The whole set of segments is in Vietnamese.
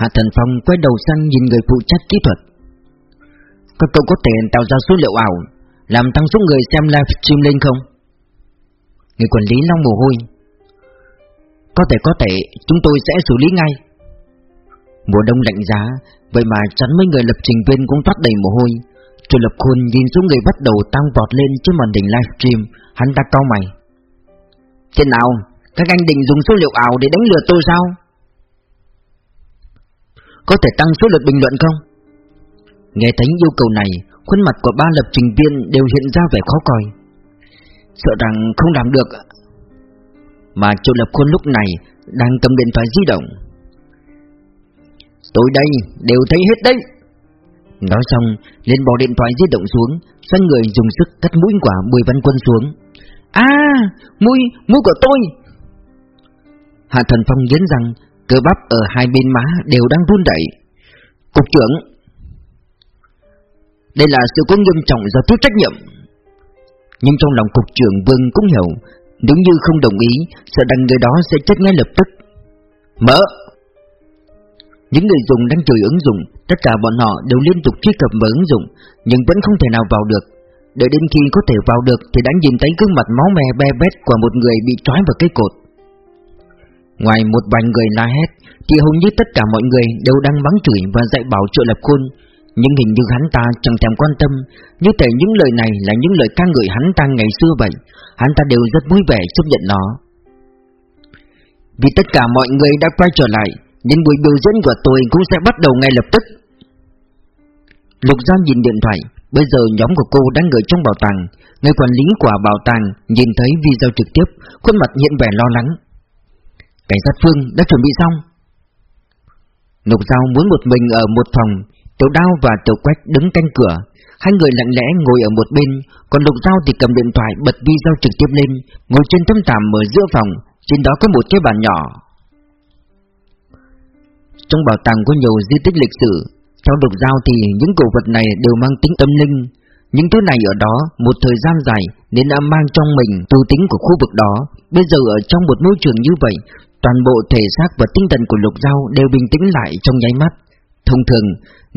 Hạ Thần Phong quay đầu sang nhìn người phụ trách kỹ thuật Các cậu có thể tạo ra số liệu ảo, Làm tăng số người xem live stream lên không? Người quản lý long mồ hôi Có thể có thể, Chúng tôi sẽ xử lý ngay Mùa đông lạnh giá, Vậy mà chắn mấy người lập trình viên cũng toát đầy mồ hôi Chu Lập Khôn nhìn số người bắt đầu tăng vọt lên trên màn hình livestream Hắn ta cau mày Thế nào? Các anh định dùng số liệu ảo để đánh lừa tôi sao? Có thể tăng số lượt bình luận không? Nghe thấy yêu cầu này Khuôn mặt của ba lập trình viên đều hiện ra vẻ khó coi. Sợ rằng không làm được. Mà chủ Lập Khôn lúc này Đang cầm điện thoại di động. Tôi đây đều thấy hết đấy. Nói xong liền bỏ điện thoại di động xuống Xoay người dùng sức cắt mũi quả Bùi Văn Quân xuống. À mũi, mũi của tôi. Hạ Thần Phong nghiến rằng Cơ bắp ở hai bên má đều đang run đẩy Cục trưởng Đây là sự cố nghiêm trọng do thiếu trách nhiệm Nhưng trong lòng cục trưởng Vương cũng hiểu Nếu như không đồng ý Sợ rằng người đó sẽ chết ngay lập tức Mở những người dùng đang chửi ứng dụng, tất cả bọn họ đều liên tục truy cập vào ứng dụng, nhưng vẫn không thể nào vào được. Đợi đến khi có thể vào được thì đã nhìn thấy gương mặt máu me be bét của một người bị trói vào cây cột. Ngoài một vài người la hét, thì hầu như tất cả mọi người đều đang mắng chửi và dạy bảo trợ lập khôn. Nhưng hình như hắn ta chẳng thèm quan tâm, như thể những lời này là những lời ca ngợi hắn ta ngày xưa vậy. Hắn ta đều rất vui vẻ chấp nhận nó. Vì tất cả mọi người đã quay trở lại, nên buổi biểu diễn của tôi cũng sẽ bắt đầu ngay lập tức Lục Giang nhìn điện thoại Bây giờ nhóm của cô đang ở trong bảo tàng Người quản lý của bảo tàng nhìn thấy video trực tiếp Khuôn mặt hiện vẻ lo lắng Cảnh sát Phương đã chuẩn bị xong. Lục Giao muốn một mình ở một phòng, Tiểu Đao và Tiểu Quách đứng canh cửa. Hai người lặng lẽ ngồi ở một bên, Còn Lục Giao thì cầm điện thoại bật video trực tiếp lên, Ngồi trên tấm thảm ở giữa phòng, Trên đó có một cái bàn nhỏ. Trong bảo tàng có nhiều di tích lịch sử, Theo lục giao thì những cổ vật này đều mang tính tâm linh. Những thứ này ở đó một thời gian dài Nên đã mang trong mình tư tính của khu vực đó. Bây giờ ở trong một môi trường như vậy Toàn bộ thể xác và tinh thần của lục giao đều bình tĩnh lại trong nháy mắt Thông thường,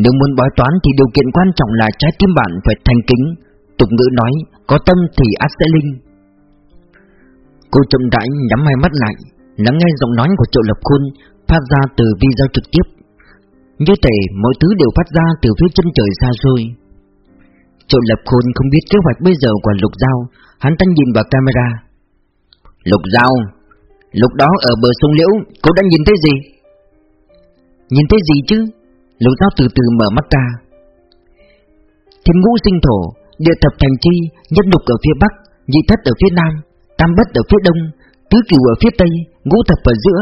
nếu muốn bói toán thì điều kiện quan trọng là trái tim bạn phải thành kính Tục ngữ nói, có tâm thì ác sẽ linh Cô chậm rãi nhắm hai mắt lại Lắng nghe giọng nói của triệu lập khôn phát ra từ video trực tiếp. Như thể mọi thứ đều phát ra từ phía chân trời xa xôi. Triệu Lập Khôn không biết kế hoạch bây giờ của Lục Giao, hắn ta nhìn vào camera. Lục Giao, lúc đó ở bờ sông Liễu, cô đã nhìn thấy gì? Nhìn thấy gì chứ? Lục Giao từ từ mở mắt ra. Thiên ngũ sinh thổ, địa thập thành chi, nhất lục ở phía bắc, nhị thất ở phía nam, tam bất ở phía đông, tứ cửu ở phía tây, ngũ thập ở giữa,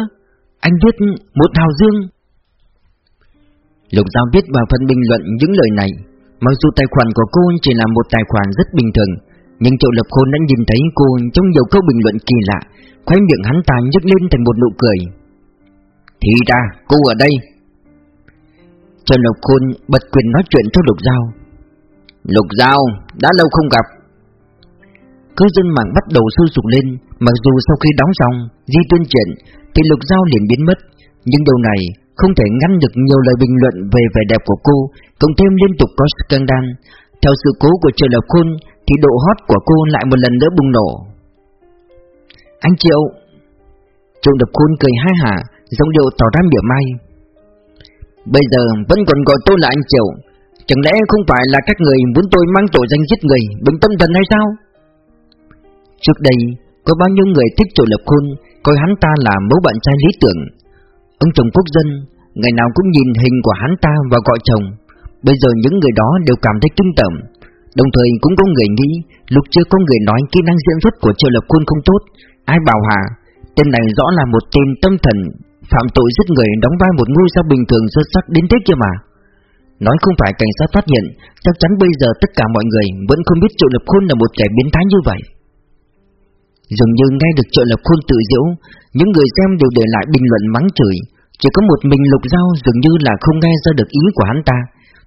anh viết một hào dương Lục Giao viết vào phần bình luận những lời này Mặc dù tài khoản của cô chỉ là một tài khoản rất bình thường nhưng Triệu Lập Khôn đã nhìn thấy cô trong nhiều câu bình luận kỳ lạ Khoái miệng hắn ta nhấc lên thành một nụ cười. Thì ra, cô ở đây. Triệu Lập Khôn bật quyền nói chuyện cho Lục Giao. Lục Giao, đã lâu không gặp. Cứ dân mạng bắt đầu sôi sục lên, Mặc dù sau khi đóng xong, Di tuyên chuyện, thì Lục Giao liền biến mất. Nhưng điều này không thể ngăn được nhiều lời bình luận về vẻ đẹp của cô, Cộng thêm liên tục có scandal. Theo sự cố của triệu lập Khôn thì độ hot của cô lại một lần nữa bùng nổ Anh Triệu Triệu Đập Khôn cười hai hả Giọng điệu tỏ ra mỉa mai Bây giờ vẫn còn gọi tôi là anh Triệu Chẳng lẽ không phải là các người muốn tôi mang tội danh giết người Bệnh tâm thần hay sao Trước đây Có bao nhiêu người thích Triệu đập Khôn coi hắn ta là mẫu bạn trai lý tưởng. Ông chồng quốc dân, ngày nào cũng nhìn hình của hắn ta và gọi chồng. Bây giờ những người đó đều cảm thấy kinh tởm. Đồng thời cũng có người nghĩ, lúc chưa có người nói kỹ năng diễn xuất của Triệu Lập Quân không tốt. Ai bảo hả? Tên này rõ là một tên tâm thần, phạm tội giết người đóng vai một ngôi sao bình thường xuất sắc đến thế kia mà. Nói không phải cảnh sát phát hiện, chắc chắn bây giờ tất cả mọi người vẫn không biết Triệu Lập Khôn là một kẻ biến thái như vậy. Dường như nghe được triệu lập khôn tự diễu Những người xem đều để lại bình luận mắng chửi Chỉ có một mình lục dao dường như là không nghe ra được ý của hắn ta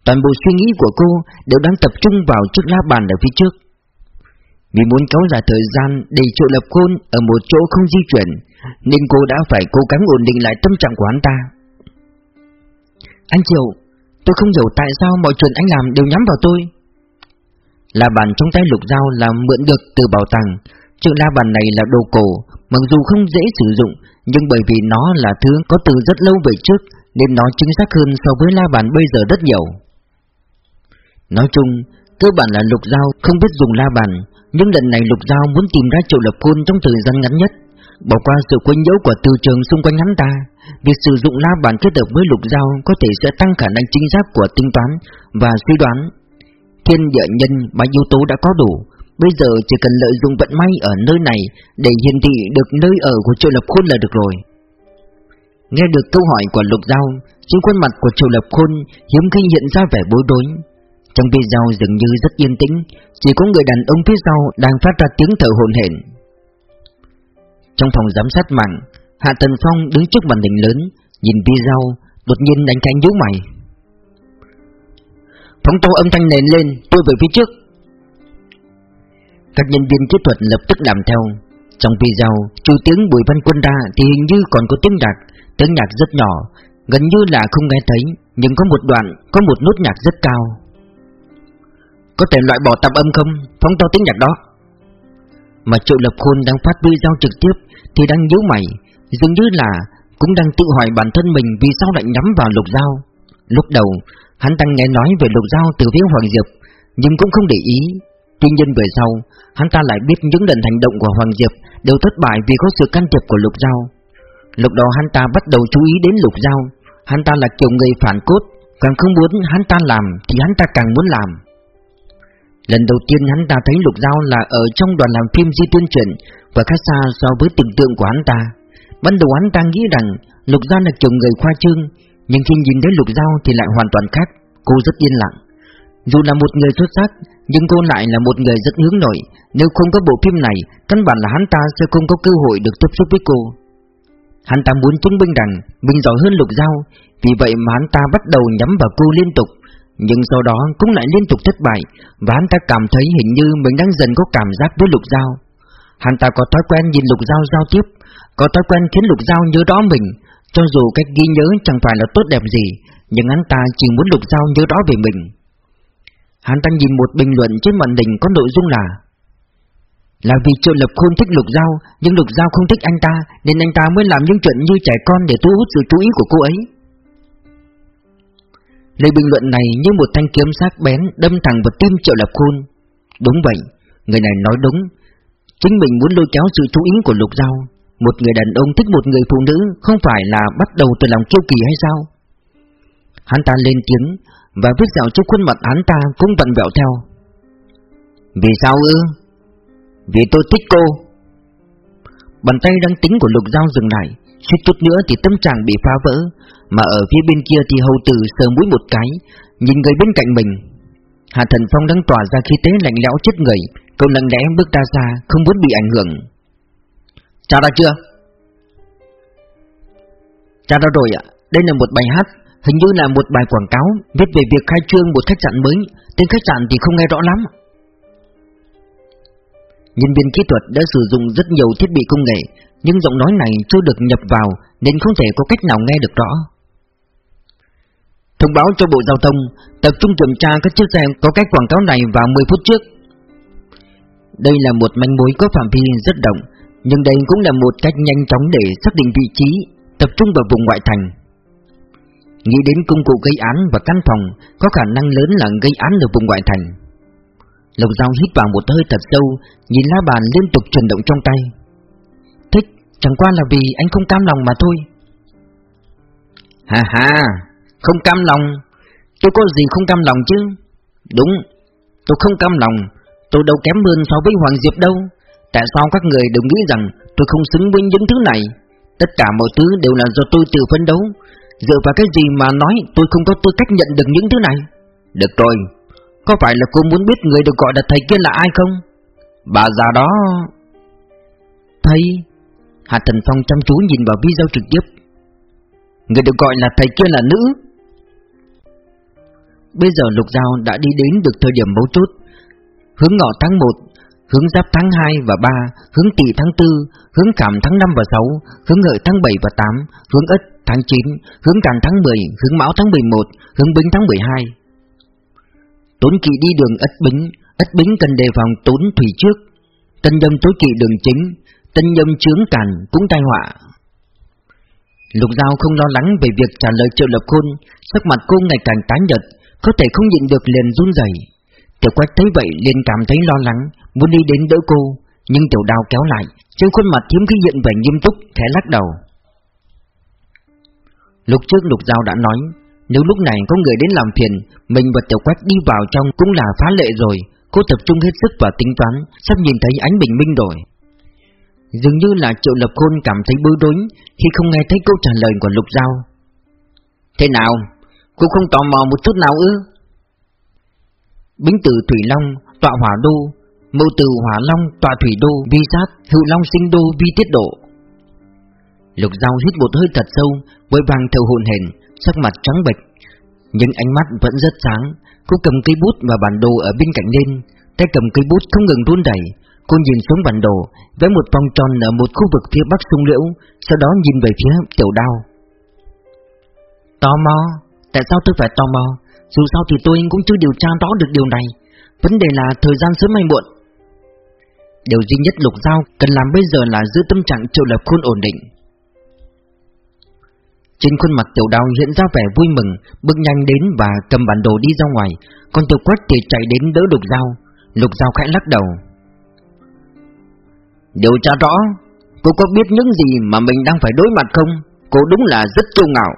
Toàn bộ suy nghĩ của cô đều đang tập trung vào chiếc lá bàn ở phía trước. Vì muốn kéo dài thời gian để triệu lập khôn ở một chỗ không di chuyển, Nên cô đã phải cố gắng ổn định lại tâm trạng của hắn ta. Anh Triệu, Tôi không hiểu tại sao mọi chuyện anh làm đều nhắm vào tôi. La bàn trong tay lục dao là mượn được từ bảo tàng. Chiếc la bàn này là đồ cổ, Mặc dù không dễ sử dụng, Nhưng bởi vì nó là thứ có từ rất lâu về trước, Nên nó chính xác hơn so với la bàn bây giờ rất nhiều. Nói chung, Cơ bản là lục dao không biết dùng la bàn, Nhưng lần này lục dao muốn tìm ra triệu lập Côn trong thời gian ngắn nhất. Bỏ qua sự quấy nhiễu của từ trường xung quanh hắn ta, Việc sử dụng la bàn kết hợp với lục dao Có thể sẽ tăng khả năng chính xác của tính toán Và suy đoán. Thiên địa nhân ba yếu tố đã có đủ, Bây giờ chỉ cần lợi dụng vận may ở nơi này Để hiển thị được nơi ở của triệu lập khôn là được rồi. Nghe được câu hỏi của lục dao Trên khuôn mặt của triệu lập khôn Hiếm khi hiện ra vẻ bối rối. Trong video dường như rất yên tĩnh, Chỉ có người đàn ông phía sau đang phát ra tiếng thở hồn hển. Trong phòng giám sát mạng Hạ Tần Phong đứng trước màn hình lớn, Nhìn video Đột nhiên đánh cánh nhíu mày. Phóng to âm thanh nền lên, Tôi về phía trước. Các nhân viên kỹ thuật lập tức làm theo. Trong video Trừ tiếng Bùi Văn Quân ra Thì hình như còn có tiếng nhạc Tiếng nhạc rất nhỏ, Gần như là không nghe thấy, Nhưng có một đoạn, Có một nốt nhạc rất cao. Có thể loại bỏ tạm âm không Phóng to tiếng nhạc đó Mà Triệu Lập Khôn đang phát video trực tiếp thì đang nhíu mày, dường như là cũng đang tự hỏi bản thân mình vì sao lại nhắm vào lục dao. Lúc đầu, hắn đang nghe nói về lục dao từ phía Hoàng Diệp, nhưng cũng không để ý. Tuy nhiên về sau, hắn ta lại biết những lần hành động của Hoàng Diệp đều thất bại vì có sự can thiệp của lục dao. Lúc đó hắn ta bắt đầu chú ý đến lục dao, hắn ta là kiểu người phản cốt, càng không muốn hắn ta làm thì hắn ta càng muốn làm. Lần đầu tiên hắn ta thấy Lục Giao là ở trong đoàn làm phim di tuyên truyện và khác xa so với tưởng tượng của hắn ta. Ban đầu hắn ta nghĩ rằng Lục Giao là kiểu người khoa trương, nhưng khi nhìn thấy Lục Giao thì lại hoàn toàn khác, cô rất yên lặng. Dù là một người xuất sắc, nhưng cô lại là một người rất hướng nội, nếu không có bộ phim này, căn bản là hắn ta sẽ không có cơ hội được tiếp xúc với cô. Hắn ta muốn chứng minh rằng mình giỏi hơn Lục Giao, vì vậy mà hắn ta bắt đầu nhắm vào cô liên tục, nhưng sau đó cũng lại liên tục thất bại, Và hắn ta cảm thấy hình như mình đang dần có cảm giác với lục giao. Hắn ta có thói quen nhìn lục giao giao tiếp, Có thói quen khiến lục giao nhớ đó mình, Cho dù cách ghi nhớ chẳng phải là tốt đẹp gì, Nhưng hắn ta chỉ muốn lục giao nhớ đó về mình. Hắn ta nhìn một bình luận trên màn hình có nội dung là Là vì triệu lập khôn thích lục giao, Nhưng lục giao không thích anh ta, Nên anh ta mới làm những chuyện như trẻ con để thu hút sự chú ý của cô ấy. Lời bình luận này như một thanh kiếm sắc bén đâm thẳng vào tim Triệu Lập Khôn. Đúng vậy, người này nói đúng. Chính mình muốn lôi kéo sự chú ý của Lục Giao. Một người đàn ông thích một người phụ nữ không phải là bắt đầu từ lòng kiêu kỳ hay sao? Hắn ta lên tiếng và vết dạo trên khuôn mặt hắn ta cũng vặn vẹo theo. Vì sao ư? Vì tôi thích cô. Bàn tay đang tính của Lục Giao dừng lại, suýt chút nữa thì tâm trạng bị phá vỡ, mà ở phía bên kia thì hầu tử sờ mũi một cái Nhìn người bên cạnh mình. Hà Thần Phong đang tỏa ra khí tế lạnh lẽo chết người Cậu lặng lẽ bước ra xa Không muốn bị ảnh hưởng. Trả ra chưa? Trả ra rồi ạ. Đây là một bài hát Hình như là một bài quảng cáo Viết về việc khai trương một khách sạn mới. Tên khách sạn thì không nghe rõ lắm. Nhân viên kỹ thuật đã sử dụng rất nhiều thiết bị công nghệ nhưng giọng nói này chưa được nhập vào Nên không thể có cách nào nghe được rõ Thông báo cho Bộ Giao thông tập trung kiểm tra các chiếc xe có cái quảng cáo này vào 10 phút trước. Đây là một manh mối có phạm vi rất rộng, nhưng đây cũng là một cách nhanh chóng để xác định vị trí, tập trung vào vùng ngoại thành. Nghĩ đến công cụ gây án và căn phòng có khả năng lớn là gây án ở vùng ngoại thành. Lộc Giao hít vào một hơi thật sâu, nhìn lá bàn liên tục chuyển động trong tay. Chẳng qua là vì anh không cam lòng mà thôi. Ha ha, không cam lòng. Tôi có gì không cam lòng chứ? Đúng Tôi không cam lòng. Tôi đâu kém hơn so với Hoàng Diệp đâu. Tại sao các người đều nghĩ rằng Tôi không xứng với những thứ này? Tất cả mọi thứ đều là do tôi tự phấn đấu. Dựa vào cái gì mà nói Tôi không có tư cách nhận được những thứ này? Được rồi Có phải là cô muốn biết người được gọi là thầy kia là ai không? Bà già đó. Thầy Hạ Thần Phong chăm chú nhìn vào video trực tiếp Người được gọi là thầy kia là nữ Bây giờ Lục Giao đã đi đến được thời điểm mấu chốt Hướng ngọ tháng 1 Hướng giáp tháng 2 và 3 Hướng tỵ tháng 4 Hướng cảm tháng 5 và 6 Hướng ngợi tháng 7 và 8 Hướng ất tháng 9, hướng càn tháng 10, hướng mão tháng 11, hướng bính tháng 12. Tốn kỵ đi đường ất bính, ất bính cần đề phòng tốn thủy trước. Tân nhâm tối kỵ đường chính, tân nhâm chướng càn cũng tai họa. Lục Giao không lo lắng về việc trả lời triệu lập khôn, sắc mặt cô ngày càng tái nhợt, có thể không nhịn được liền run rẩy. Tiểu Quách thấy vậy liền cảm thấy lo lắng, muốn đi đến đỡ cô, nhưng Tiểu Đào kéo lại, trên khuôn mặt hiếm khi hiện vẻ nghiêm túc, khẽ lắc đầu. Lúc trước Lục Giao đã nói, nếu lúc này có người đến làm phiền, mình và Tiểu Quách đi vào trong cũng là phá lệ rồi. Cô tập trung hết sức và tính toán, sắp nhìn thấy ánh bình minh rồi. Dường như là Triệu Lập Khôn cảm thấy bối rối khi không nghe thấy câu trả lời của Lục Giao. Thế nào? Cô không tò mò một chút nào ư? Bính tử Thủy Long, tọa hỏa đô, mẫu từ hỏa long, tọa thủy đô, vi sát, hữu long sinh đô, vi tiết độ. Lục Giao hít một hơi thật sâu, với vàng thầu hồn hển, sắc mặt trắng bệch, nhưng ánh mắt vẫn rất sáng. Cô cầm cây bút và bản đồ ở bên cạnh lên, tay cầm cây bút không ngừng run đẩy. Cô nhìn xuống bản đồ, vẽ một vòng tròn ở một khu vực phía bắc sông Liễu, sau đó nhìn về phía tiểu đao. Tò mò, tại sao tôi phải tò mò? Dù sao thì tôi cũng chưa điều tra rõ được điều này. Vấn đề là thời gian sớm hay muộn. Điều duy nhất Lục Giao cần làm bây giờ là giữ tâm trạng triệu lập khôn ổn định. Trên khuôn mặt tiểu đao hiện ra vẻ vui mừng, bước nhanh đến và cầm bản đồ đi ra ngoài, còn tiểu quách thì chạy đến đỡ lục dao. Lục dao khẽ lắc đầu. Điều tra rõ, cô có biết những gì mà mình đang phải đối mặt không? Cô đúng là rất kiêu ngạo.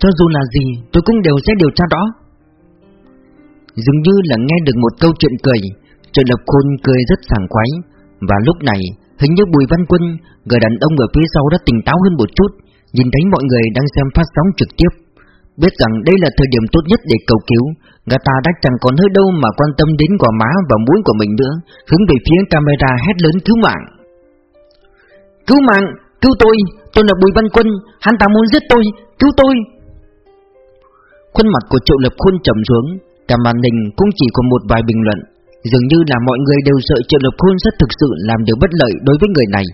Cho dù là gì, tôi cũng đều sẽ điều tra rõ. Dường như là nghe được một câu chuyện cười, Trợ Lập Khôn cười rất sảng khoái, và lúc này hình như Bùi Văn Quân, người đàn ông ở phía sau đã tỉnh táo hơn một chút, Nhìn thấy mọi người đang xem phát sóng trực tiếp Biết rằng đây là thời điểm tốt nhất để cầu cứu Người ta đã chẳng còn hơi đâu mà quan tâm đến quả má và mũi của mình nữa. Hướng về phía camera hét lớn cứu mạng. Cứu mạng, cứu tôi, tôi là Bùi Văn Quân. Hắn ta muốn giết tôi, cứu tôi! Khuôn mặt của Triệu Lập Khôn trầm xuống. Cả màn hình cũng chỉ có một vài bình luận. Dường như là mọi người đều sợ Triệu Lập Khôn sẽ thực sự làm điều bất lợi đối với người này.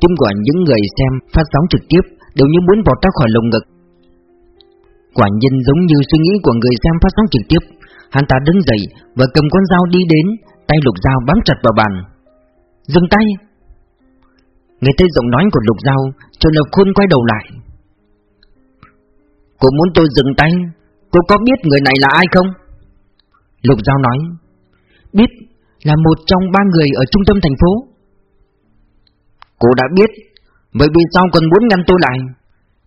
Tim của những người xem phát sóng trực tiếp đều như muốn vọt ra khỏi lồng ngực. Quả nhiên giống như suy nghĩ của người xem phát sóng trực tiếp, hắn ta đứng dậy và cầm con dao đi đến, tay lục dao bám chặt vào bàn. Dừng tay! Nghe thấy giọng nói của lục dao, Trần Lập Khôn quay đầu lại. Cô muốn tôi dừng tay, cô có biết người này là ai không? Lục Giao nói Biết là một trong ba người ở trung tâm thành phố Cô đã biết Vậy vì sao còn muốn ngăn tôi lại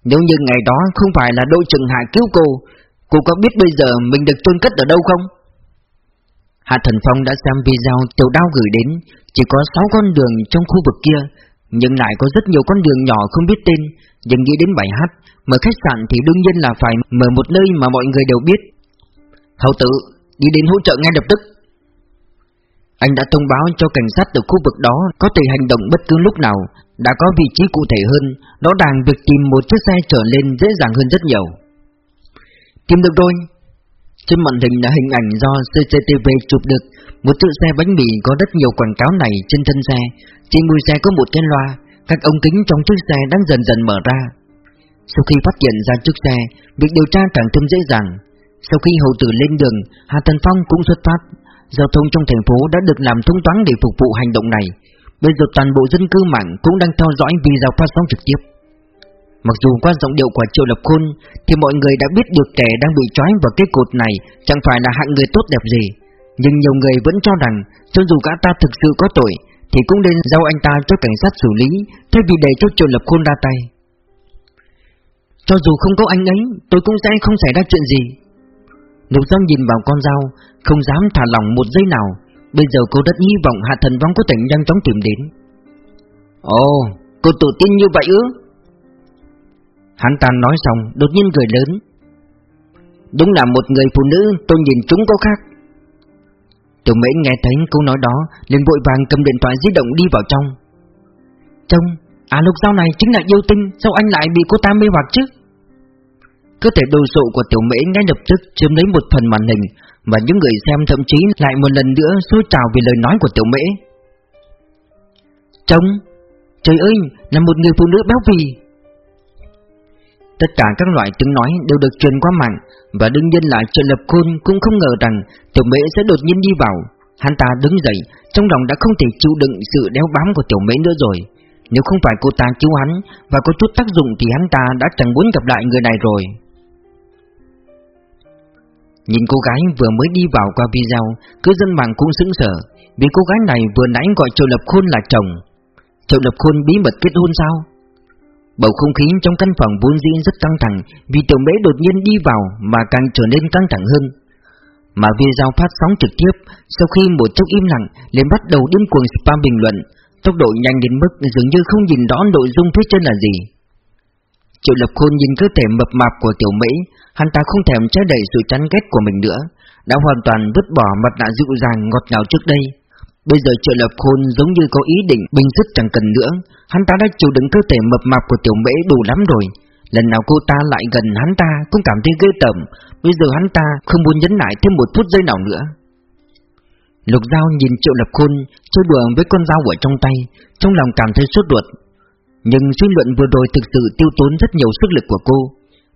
Nếu như ngày đó không phải là đội trừng hạ cứu cô Cô có biết bây giờ mình được chôn cất ở đâu không? Hạ Thần Phong đã xem video tiểu đao gửi đến Chỉ có 6 con đường trong khu vực kia Nhưng lại có rất nhiều con đường nhỏ không biết tên. Nhưng nghĩ đến bài hát Mở khách sạn thì đương nhiên là phải mở một nơi mà mọi người đều biết. Hậu Tử đi đến hỗ trợ ngay lập tức. Anh đã thông báo cho cảnh sát ở khu vực đó có thể hành động bất cứ lúc nào đã có vị trí cụ thể hơn, nó đang việc tìm một chiếc xe trở lên dễ dàng hơn rất nhiều. Tìm được rồi. Trên màn hình là hình ảnh do CCTV chụp được một chiếc xe bánh mì có rất nhiều quảng cáo này trên thân xe. Trên mui xe có một cái loa, các ống kính trong chiếc xe đang dần dần mở ra. Sau khi phát hiện ra chiếc xe, việc điều tra càng thêm dễ dàng. Sau khi hậu tử lên đường, Hà Tần Phong cũng xuất phát. Giao thông trong thành phố đã được làm thông toán để phục vụ hành động này. Bây giờ toàn bộ dân cư mạng cũng đang theo dõi video phát sóng trực tiếp Mặc dù qua giọng điệu của Triệu Lập Khôn Thì mọi người đã biết được kẻ đang bị trói vào cái cột này Chẳng phải là hạng người tốt đẹp gì. Nhưng nhiều người vẫn cho rằng Cho dù gã ta thực sự có tội Thì cũng nên giao anh ta cho cảnh sát xử lý Thay vì để cho Triệu Lập Khôn ra tay. Cho dù không có anh ấy Tôi cũng sẽ không xảy ra chuyện gì. Lục Giang nhìn vào con dao Không dám thả lỏng một giây nào. Bây giờ cô rất hy vọng Hạ Thần Vong có thể nhanh chóng tìm đến. Ồ, cô tự tin như vậy ư? Hắn ta nói xong, đột nhiên cười lớn. Đúng là một người phụ nữ tôi nhìn chúng có khác. Tiểu mễ nghe thấy câu nói đó liền vội vàng cầm điện thoại di động đi vào trong. Trông, à lục sau này chính là yêu tinh Sao anh lại bị cô ta mê hoặc chứ? Cơ thể đồ sộ của tiểu mễ ngay lập tức chiếm lấy một phần màn hình và những người xem thậm chí lại một lần nữa xôi trào vì lời nói của tiểu mễ. Trông Trời ơi là một người phụ nữ béo phì. Tất cả các loại tiếng nói đều được truyền qua mạng, Và đương nhiên là Triệu Lập Khôn cũng không ngờ rằng Tiểu Mễ sẽ đột nhiên đi vào. Hắn ta đứng dậy, Trong lòng đã không thể chịu đựng sự đeo bám của Tiểu Mễ nữa rồi. Nếu không phải cô ta cứu hắn Và có chút tác dụng thì hắn ta đã chẳng muốn gặp lại người này rồi. Nhìn cô gái vừa mới đi vào qua video, Cư dân mạng cũng sững sờ, Vì cô gái này vừa nãy gọi Triệu Lập Khôn là chồng. Triệu Lập Khôn bí mật kết hôn sao? Bầu không khí trong căn phòng vốn dĩ rất căng thẳng Vì tiểu mễ đột nhiên đi vào Mà càng trở nên căng thẳng hơn. Mà vì giao phát sóng trực tiếp, Sau khi một chút im lặng, liền bắt đầu điên cuồng spam bình luận. Tốc độ nhanh đến mức dường như không nhìn rõ nội dung phía trên là gì. Triệu Lập Khôn nhìn cơ thể mập mạp của tiểu Mỹ Hắn ta không thèm che đậy sự chán ghét của mình nữa, Đã hoàn toàn vứt bỏ mặt nạ dịu dàng ngọt ngào trước đây. Bây giờ Triệu Lập Khôn giống như có ý định bình dứt chẳng cần nữa. Hắn ta đã chịu đựng cơ thể mập mạp của tiểu mễ đủ lắm rồi. Lần nào cô ta lại gần hắn ta cũng cảm thấy ghê tởm. Bây giờ hắn ta không muốn nhấn lại thêm một phút giây nào nữa. Lục dao nhìn Triệu Lập Khôn chơi đùa với con dao ở trong tay, Trong lòng cảm thấy sốt ruột. Nhưng suy luận vừa rồi thực sự tiêu tốn rất nhiều sức lực của cô.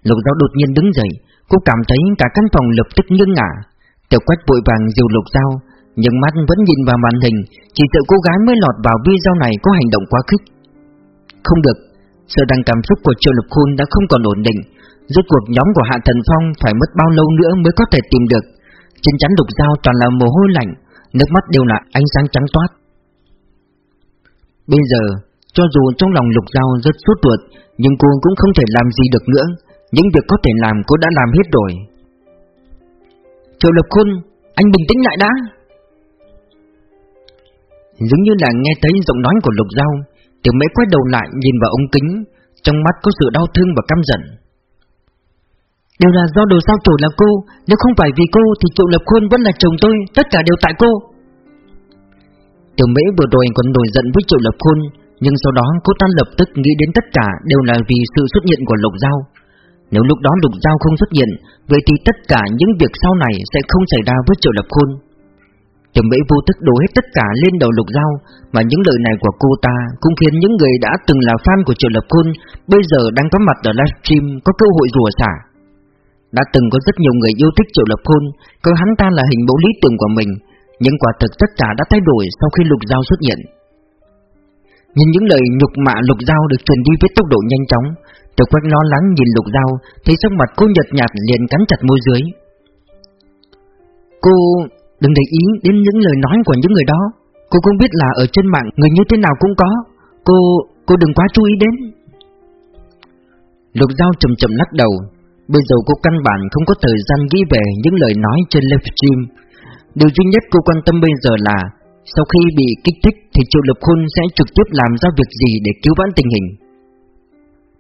Lục dao đột nhiên đứng dậy, Cô cảm thấy cả căn phòng lập tức nghiêng ngả. Tiểu quách vội vàng dìu Lục dao nhưng mắt vẫn nhìn vào màn hình, Chỉ sợ cô gái mới lọt vào video này có hành động quá khích. Không được Sợ đang cảm xúc của Triệu Lập Khôn đã không còn ổn định. Rốt cuộc nhóm của Hạ Thần Phong Phải mất bao lâu nữa mới có thể tìm được? Trên chắn Lục dao toàn là mồ hôi lạnh, Nước mắt đều là ánh sáng trắng toát. Bây giờ, Cho dù trong lòng Lục Giao rất sốt ruột, Nhưng cô cũng không thể làm gì được nữa. Những việc có thể làm cô đã làm hết rồi. Triệu Lập Khôn, Anh bình tĩnh lại đã. Giống như là nghe thấy giọng nói của Lục Giao, Tiểu mễ quay đầu lại nhìn vào ống kính, Trong mắt có sự đau thương và căm giận. Đều là do đồ sao chủ là cô, Nếu không phải vì cô thì Triệu Lập khuôn vẫn là chồng tôi, Tất cả đều tại cô. Tiểu mễ vừa rồi còn nổi giận với Triệu Lập khuôn, Nhưng sau đó cô ta lập tức nghĩ đến tất cả Đều là vì sự xuất hiện của Lục Giao. Nếu lúc đó Lục Giao không xuất hiện, Vậy thì tất cả những việc sau này Sẽ không xảy ra với Triệu Lập Khôn Tiểu Mỹ vô thức đổ hết tất cả lên đầu Lục Giao, Mà những lời này của cô ta Cũng khiến những người đã từng là fan của Triệu Lập Khôn Bây giờ đang có mặt ở livestream Có cơ hội rùa xả. Đã từng có rất nhiều người yêu thích Triệu Lập Khôn Coi hắn ta là hình mẫu lý tưởng của mình, Nhưng quả thực tất cả đã thay đổi Sau khi Lục Giao xuất hiện. Nhìn những lời nhục mạ Lục Giao được truyền đi với tốc độ nhanh chóng, Tiểu quách lo lắng nhìn lục dao Thấy sắc mặt cô nhợt nhạt liền cắn chặt môi dưới. Cô đừng để ý đến những lời nói của những người đó. Cô cũng biết là ở trên mạng người như thế nào cũng có. Cô, cô đừng quá chú ý đến. Lục Giao chậm chậm lắc đầu. Bây giờ cô căn bản không có thời gian ghi về những lời nói trên livestream Điều duy nhất cô quan tâm bây giờ là Sau khi bị kích thích thì Triệu Lập Khôn sẽ trực tiếp làm ra việc gì để cứu vãn tình hình?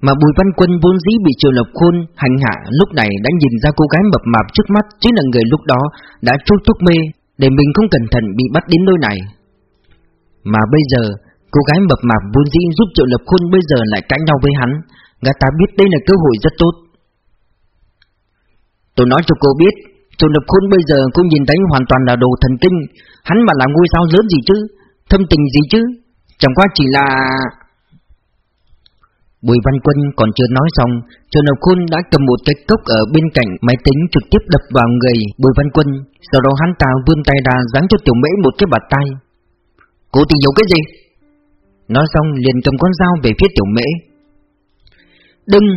Mà Bùi Văn Quân vốn dĩ bị Triệu Lộc Khôn hành hạ lúc này đã nhìn ra cô gái mập mạp trước mắt chính là người lúc đó đã trút thuốc mê để mình không cẩn thận bị bắt đến nơi này. Mà bây giờ, cô gái mập mạp vốn dĩ giúp Triệu Lập Khôn bây giờ lại cãi nhau với hắn, gã ta biết đây là cơ hội rất tốt. Tôi nói cho cô biết, Triệu Lập Khôn bây giờ cô nhìn thấy hoàn toàn là đồ thần kinh, hắn mà làm ngôi sao lớn gì chứ, thâm tình gì chứ, chẳng qua chỉ là... Bùi Văn Quân còn chưa nói xong, Trần Ngọc Khôn đã cầm một cái cốc ở bên cạnh máy tính trực tiếp đập vào người Bùi Văn Quân, sau đó hắn ta vươn tay ra giáng cho Tiểu Mễ một cái bạt tay. Cô tìm hiểu cái gì? Nói xong liền cầm con dao về phía Tiểu Mễ. Đừng!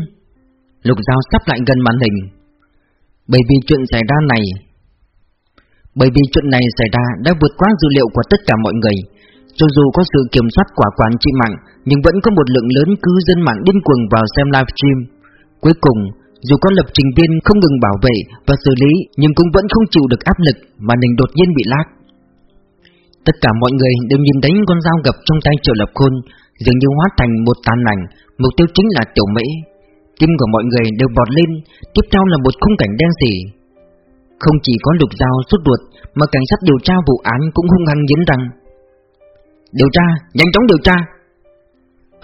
Lục dao sắp lại gần màn hình. Bởi vì chuyện xảy ra này, bởi vì chuyện này xảy ra đã vượt quá dữ liệu của tất cả mọi người. Cho dù có sự kiểm soát quả quản trị mạng, nhưng vẫn có một lượng lớn cư dân mạng điên cuồng vào xem livestream. Cuối cùng, dù có lập trình viên không ngừng bảo vệ và xử lý, nhưng cũng vẫn không chịu được áp lực, mà hình đột nhiên bị lag. Tất cả mọi người đều nhìn thấy con dao gập trong tay Triệu Lập Khôn, dường như hóa thành một tàn ảnh, mục tiêu chính là Tiểu mỹ. Tim của mọi người đều bọt lên, tiếp theo là một khung cảnh đen sì. Không chỉ có lục dao suốt ruột, mà cảnh sát điều tra vụ án cũng hung hăng nhấn rằng. Điều tra, nhanh chóng điều tra.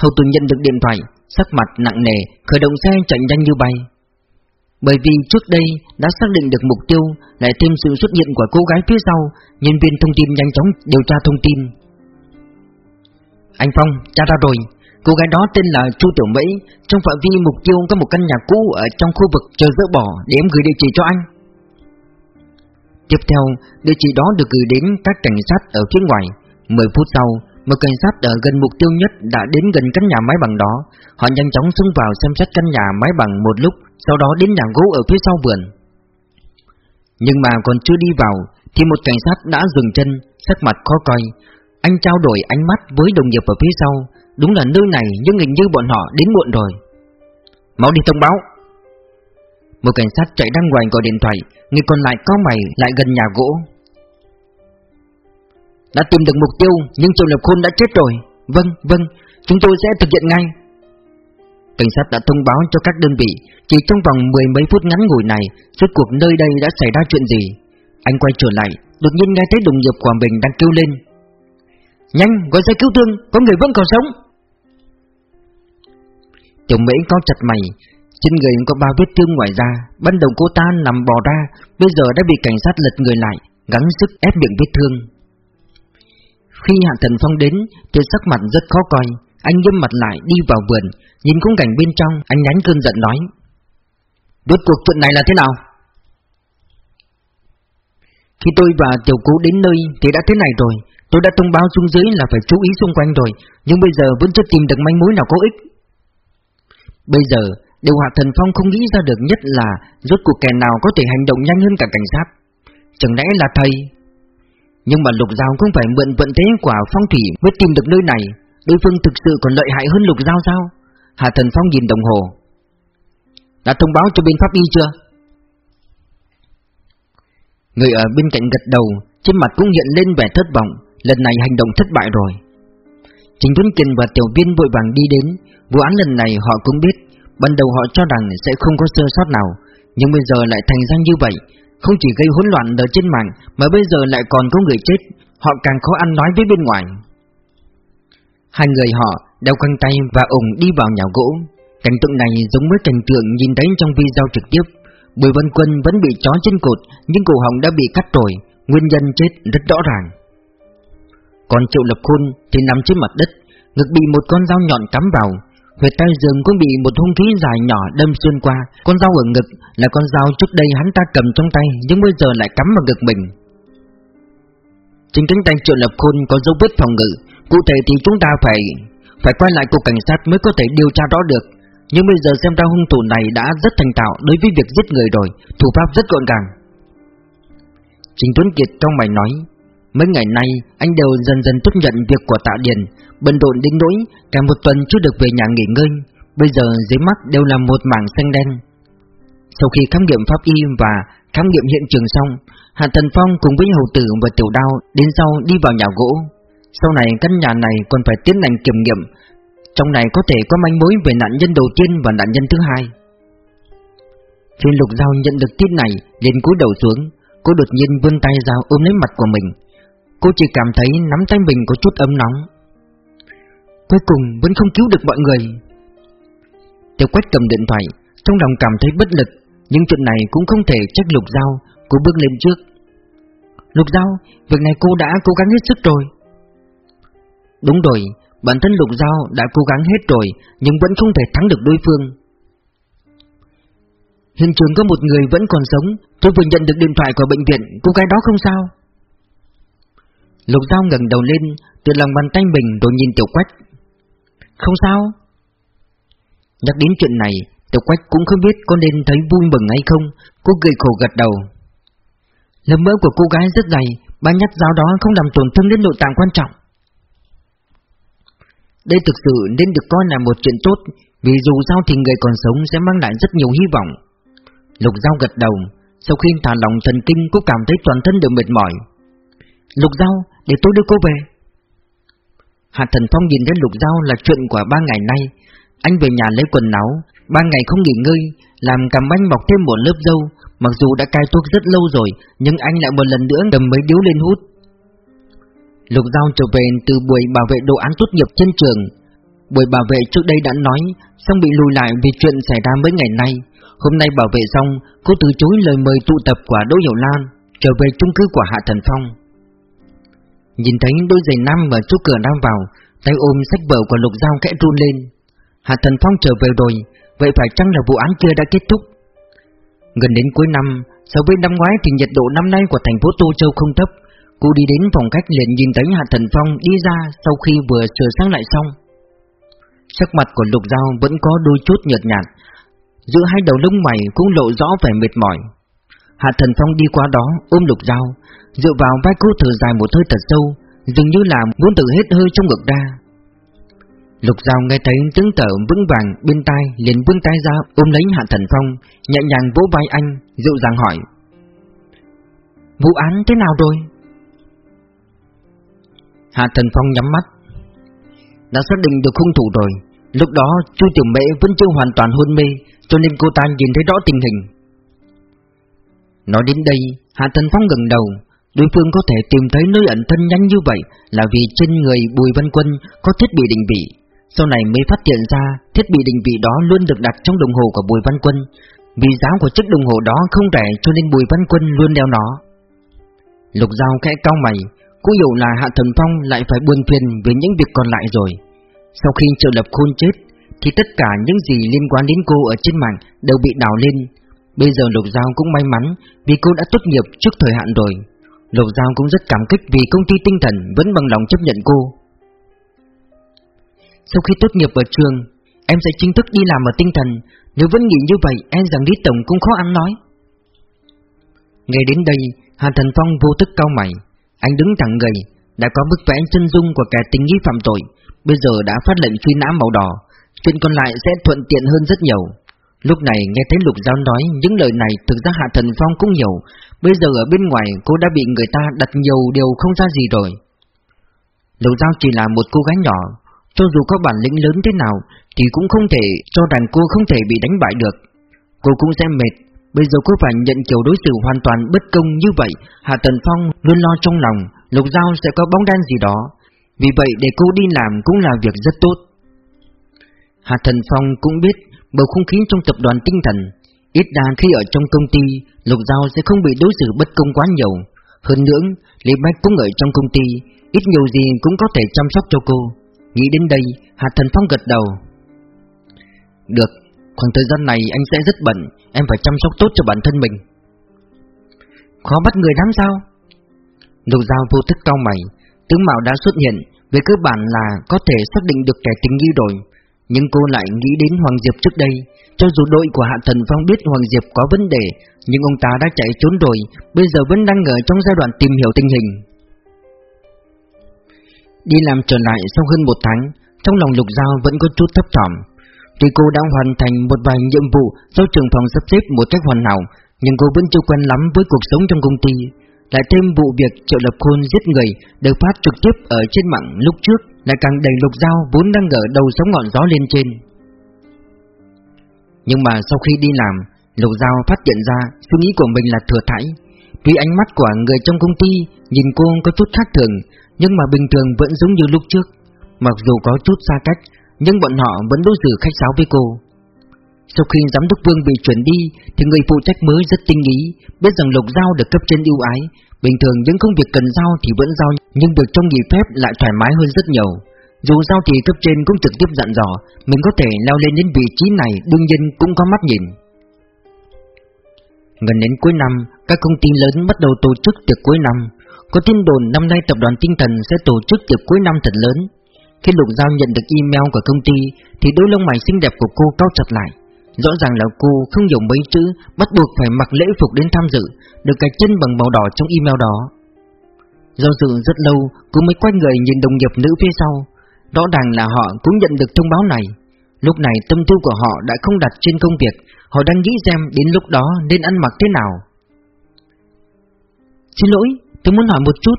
Hầu Tùng nhận được điện thoại Sắc mặt nặng nề Khởi động xe chạy nhanh như bay. Bởi vì trước đây đã xác định được mục tiêu Lại thêm sự xuất hiện của cô gái phía sau Nhân viên thông tin nhanh chóng điều tra thông tin. Anh Phong, cha ra rồi Cô gái đó tên là Chu Tiểu Mỹ Trong phạm vi mục tiêu có một căn nhà cũ Ở trong khu vực chờ dỡ bỏ Để em gửi địa chỉ cho anh. Tiếp theo địa chỉ đó được gửi đến các cảnh sát ở phía ngoài. 10 phút sau, Một cảnh sát ở gần mục tiêu nhất Đã đến gần căn nhà máy bằng đó. Họ nhanh chóng xông vào xem xét căn nhà máy bằng một lúc, Sau đó đến nhà gỗ ở phía sau vườn. Nhưng mà còn chưa đi vào, Thì một cảnh sát đã dừng chân, Sắc mặt khó coi. Anh trao đổi ánh mắt với đồng nghiệp ở phía sau. Đúng là nơi này nhưng hình như bọn họ đến muộn rồi. Mau đi thông báo. Một cảnh sát chạy ra ngoài gọi điện thoại, Người còn lại có mày lại gần nhà gỗ. Đã tìm được mục tiêu Nhưng Triệu Lập Khôn đã chết rồi. Vâng, vâng, chúng tôi sẽ thực hiện ngay. Cảnh sát đã thông báo cho các đơn vị Chỉ trong vòng mười mấy phút ngắn ngủi này Suốt cuộc nơi đây đã xảy ra chuyện gì? Anh quay trở lại Đột nhiên nghe thấy đồng nghiệp của mình đang kêu lên. Nhanh, gọi xe cứu thương Có người vẫn còn sống. Tiểu Mỹ có chặt mày Trên người có ba vết thương ngoài da Ban đầu cô ta nằm bò ra Bây giờ đã bị cảnh sát lật người lại Gắng sức ép miệng vết thương. Khi Hạ Thần Phong đến trên sắc mặt rất khó coi. Anh nghiêm mặt lại đi vào vườn Nhìn khung cảnh bên trong Anh nhánh cơn giận nói. Đốt cuộc chuyện này là thế nào? Khi tôi và tiểu cú đến nơi Thì đã thế này rồi. Tôi đã thông báo xuống dưới là phải chú ý xung quanh rồi Nhưng bây giờ vẫn chưa tìm được manh mối nào có ích. Bây giờ, điều Hạ Thần Phong không nghĩ ra được nhất là rốt cuộc kẻ nào có thể hành động nhanh hơn cả cảnh sát. Chẳng lẽ là thầy? Nhưng mà Lục Giao không phải mượn vận thế quả phong thủy mới tìm được nơi này. Đối phương thực sự còn lợi hại hơn Lục Giao sao? Hạ Thần Phong nhìn đồng hồ. Đã thông báo cho bên pháp y chưa? Người ở bên cạnh gật đầu, trên mặt cũng hiện lên vẻ thất vọng. Lần này hành động thất bại rồi. Trình Tuấn Kiên và Tiểu Viên vội vàng đi đến Vụ án lần này họ cũng biết Ban đầu họ cho rằng sẽ không có sơ sót nào Nhưng bây giờ lại thành ra như vậy không chỉ gây hỗn loạn ở trên mạng, Mà bây giờ lại còn có người chết, Họ càng khó ăn nói với bên ngoài. Hai người họ đeo quanh tay và ủng đi vào nhà gỗ. Cảnh tượng này giống với cảnh tượng nhìn thấy trong video trực tiếp. Bùi Văn Quân vẫn bị chó trên cột, Nhưng cổ họng đã bị cắt rồi, Nguyên nhân chết rất rõ ràng. Còn Triệu Lập Khôn thì nằm trên mặt đất, Ngực bị một con dao nhọn cắm vào. Huyệt tay giường cũng bị một hung khí dài nhỏ đâm xuyên qua. Con dao ở ngực là con dao trước đây hắn ta cầm trong tay, Nhưng bây giờ lại cắm vào ngực mình. Trên cánh tay triệu lập khôn có dấu vết phòng ngự. Cụ thể thì chúng ta phải Phải quay lại cục cảnh sát mới có thể điều tra rõ được. Nhưng bây giờ xem ra hung thủ này đã rất thành tạo đối với việc giết người rồi. Thủ pháp rất gọn gàng. Trình Tuấn Kiệt trong mày nói Mấy ngày nay, anh đều dần dần chấp nhận việc của Tạ Điền. Bận rộn đến nỗi, cả một tuần chưa được về nhà nghỉ ngơi. Bây giờ, dưới mắt đều là một mảng xanh đen. Sau khi khám nghiệm pháp y và khám nghiệm hiện trường xong, Hạ Thần Phong cùng với hầu tử và tiểu đao đến sau đi vào nhà gỗ. Sau này, căn nhà này còn phải tiến hành kiểm nghiệm. Trong này có thể có manh mối về nạn nhân đầu tiên và nạn nhân thứ hai. Phiên lục giao nhận được tin này, liền cúi đầu xuống. Cô đột nhiên vươn tay ra ôm lấy mặt của mình. Cô chỉ cảm thấy nắm tay mình có chút ấm nóng. Cuối cùng vẫn không cứu được mọi người. Tiểu quách cầm điện thoại Trong lòng cảm thấy bất lực Nhưng chuyện này cũng không thể trách lục giao Cô bước lên trước. Lục giao, việc này cô đã cố gắng hết sức rồi. Đúng rồi Bản thân lục giao đã cố gắng hết rồi Nhưng vẫn không thể thắng được đối phương. Hiện trường có một người vẫn còn sống Tôi vừa nhận được điện thoại của bệnh viện Cô gái đó không sao? Lục Giao ngẩng đầu lên Từ lòng bàn tay mình rồi nhìn Tiểu Quách. Không sao. Nhắc đến chuyện này Tiểu Quách cũng không biết có nên thấy vui mừng hay không Cô cười khổ gật đầu. Lớp mỡ của cô gái rất dày Ba nhát dao đó không làm tổn thương đến nội tạng quan trọng. Đây thực sự nên được coi là một chuyện tốt Vì dù sao thì người còn sống sẽ mang lại rất nhiều hy vọng. Lục Giao gật đầu Sau khi thả lòng thần kinh cô cảm thấy toàn thân đều mệt mỏi. Lục Giao, để tôi đưa cô về. Hạ Thần Phong nhìn đến Lục Giao là chuyện của ba ngày nay. Anh về nhà lấy quần áo. Ba ngày không nghỉ ngơi, Làm cầm anh mọc thêm một lớp dâu. Mặc dù đã cai thuốc rất lâu rồi, Nhưng anh lại một lần nữa cầm mấy điếu lên hút. Lục Giao trở về từ buổi bảo vệ đồ án tốt nghiệp trên trường. Buổi bảo vệ trước đây đã nói, Xong bị lùi lại vì chuyện xảy ra mấy ngày nay. Hôm nay bảo vệ xong, Cô từ chối lời mời tụ tập của Đỗ Hiểu Lan, Trở về chung cư của Hạ Thần Phong. Nhìn thấy đôi giày nam ở chỗ cửa đang vào, Tay ôm sách vở của Lục Giao kẽ run lên. Hạ Thần Phong trở về rồi, Vậy phải chăng là vụ án kia đã kết thúc? Gần đến cuối năm, So với năm ngoái thì nhiệt độ năm nay của thành phố Tô Châu không thấp. Cô đi đến phòng khách liền nhìn thấy Hạ Thần Phong đi ra Sau khi vừa sửa sang lại xong. Sắc mặt của Lục Giao vẫn có đôi chút nhợt nhạt. Giữa hai đầu lông mày cũng lộ rõ vẻ mệt mỏi. Hạ Thần Phong đi qua đó, ôm Lục Giao. Dựa vào vai cô thở dài một hơi thật sâu, Dường như là muốn tự hết hơi trong ngực ra. Lục Giao nghe thấy tiếng thở vững vàng bên tai, liền vươn tay ra, ôm lấy Hạ Thần Phong, Nhẹ nhàng vỗ vai anh, dịu dàng hỏi. Vụ án thế nào rồi? Hạ Thần Phong nhắm mắt. Đã xác định được hung thủ rồi. Lúc đó, Chu Tiểu Mễ vẫn chưa hoàn toàn hôn mê, Cho nên cô ta nhìn thấy rõ tình hình. Nói đến đây, Hạ Thần Phong gần đầu. Đối phương có thể tìm thấy nơi ẩn thân nhanh như vậy Là vì trên người Bùi Văn Quân Có thiết bị định vị. Sau này mới phát hiện ra, Thiết bị định vị đó luôn được đặt trong đồng hồ của Bùi Văn Quân. Vì giá của chiếc đồng hồ đó không rẻ Cho nên Bùi Văn Quân luôn đeo nó. Lục Giao khẽ cao mày, cũng hiểu là Hạ Thần Phong lại phải buồn phiền Về những việc còn lại rồi. Sau khi trợ lập khôn chết, Thì tất cả những gì liên quan đến cô ở trên mạng Đều bị đảo lên. Bây giờ Lục Giao cũng may mắn Vì cô đã tốt nghiệp trước thời hạn rồi Lục Giao cũng rất cảm kích vì công ty tinh thần vẫn bằng lòng chấp nhận cô. Sau khi tốt nghiệp ở trường, em sẽ chính thức đi làm ở tinh thần. Nếu vẫn nghĩ như vậy, em rằng Lý Tổng cũng khó ăn nói. nghe đến đây, hà Thần Phong vô thức cao mày. Anh đứng thẳng người, đã có bức vẽ chân dung của kẻ tình nghi phạm tội, bây giờ đã phát lệnh truy nã màu đỏ. Chuyện còn lại sẽ thuận tiện hơn rất nhiều. Lúc này nghe thấy Lục Giao nói, những lời này thực ra Hạ Thần Phong cũng hiểu. Bây giờ ở bên ngoài, cô đã bị người ta đặt nhiều điều không ra gì rồi. Lục Giao chỉ là một cô gái nhỏ, Cho dù có bản lĩnh lớn thế nào, Thì cũng không thể cho rằng cô không thể bị đánh bại được. Cô cũng sẽ mệt. Bây giờ cô phải nhận kiểu đối xử hoàn toàn bất công như vậy, Hạ thần Phong luôn lo trong lòng, Lục Giao sẽ có bóng đen gì đó. Vì vậy để cô đi làm cũng là việc rất tốt. Hạ Thần Phong cũng biết bầu không khí trong tập đoàn tinh thần. Ít ra khi ở trong công ty, Lục Giao sẽ không bị đối xử bất công quá nhiều. Hơn nữa, Lý Bách cũng ở trong công ty, ít nhiều gì cũng có thể chăm sóc cho cô. Nghĩ đến đây, Hạ Thần Phong gật đầu. Được, khoảng thời gian này anh sẽ rất bận, em phải chăm sóc tốt cho bản thân mình. Khó bắt người lắm sao? Lục Giao vô thức cao mày, tướng mạo đã xuất hiện, về cơ bản là có thể xác định được kẻ tình nghi rồi. Nhưng cô lại nghĩ đến Hoàng Diệp trước đây. Cho dù đội của Hạ Thần Phong biết Hoàng Diệp có vấn đề, Nhưng ông ta đã chạy trốn rồi. Bây giờ vẫn đang ở trong giai đoạn tìm hiểu tình hình. Đi làm trở lại sau hơn một tháng, Trong lòng Lục Giao vẫn có chút thấp thỏm. Tuy cô đã hoàn thành một vài nhiệm vụ Do trường phòng sắp xếp một cách hoàn hảo, Nhưng cô vẫn chưa quen lắm với cuộc sống trong công ty. Lại thêm vụ việc triệu lập khôn giết người Được phát trực tiếp ở trên mạng lúc trước lại càng đầy lục dao vốn đang ở đầu sóng ngọn gió lên trên. Nhưng mà sau khi đi làm, lục dao phát hiện ra suy nghĩ của mình là thừa thãi. tuy ánh mắt của người trong công ty nhìn cô có chút khác thường, nhưng mà bình thường vẫn giống như lúc trước. Mặc dù có chút xa cách, nhưng bọn họ vẫn đối xử khách sáo với cô. Sau khi giám đốc Vương bị chuyển đi, thì người phụ trách mới rất tinh ý, biết rằng lục giao được cấp trên ưu ái, Bình thường những công việc cần giao thì vẫn giao Nhưng được trong nghỉ phép lại thoải mái hơn rất nhiều. Dù giao thì cấp trên cũng trực tiếp dặn dò Mình có thể leo lên đến vị trí này Đương nhiên cũng có mắt nhìn. Gần đến cuối năm Các công ty lớn bắt đầu tổ chức tiệc cuối năm. Có tin đồn năm nay tập đoàn tinh thần Sẽ tổ chức tiệc cuối năm thật lớn. Khi Lục Giao nhận được email của công ty Thì đôi lông mày xinh đẹp của cô cao chặt lại. Rõ ràng là cô không hiểu mấy chữ Bắt buộc phải mặc lễ phục đến tham dự Được cái chân bằng màu đỏ trong email đó. Do dự rất lâu Cô mới quay người nhìn đồng nghiệp nữ phía sau. Rõ ràng là họ cũng nhận được thông báo này. Lúc này tâm tư của họ đã không đặt trên công việc Họ đang nghĩ xem đến lúc đó nên ăn mặc thế nào. Xin lỗi, tôi muốn hỏi một chút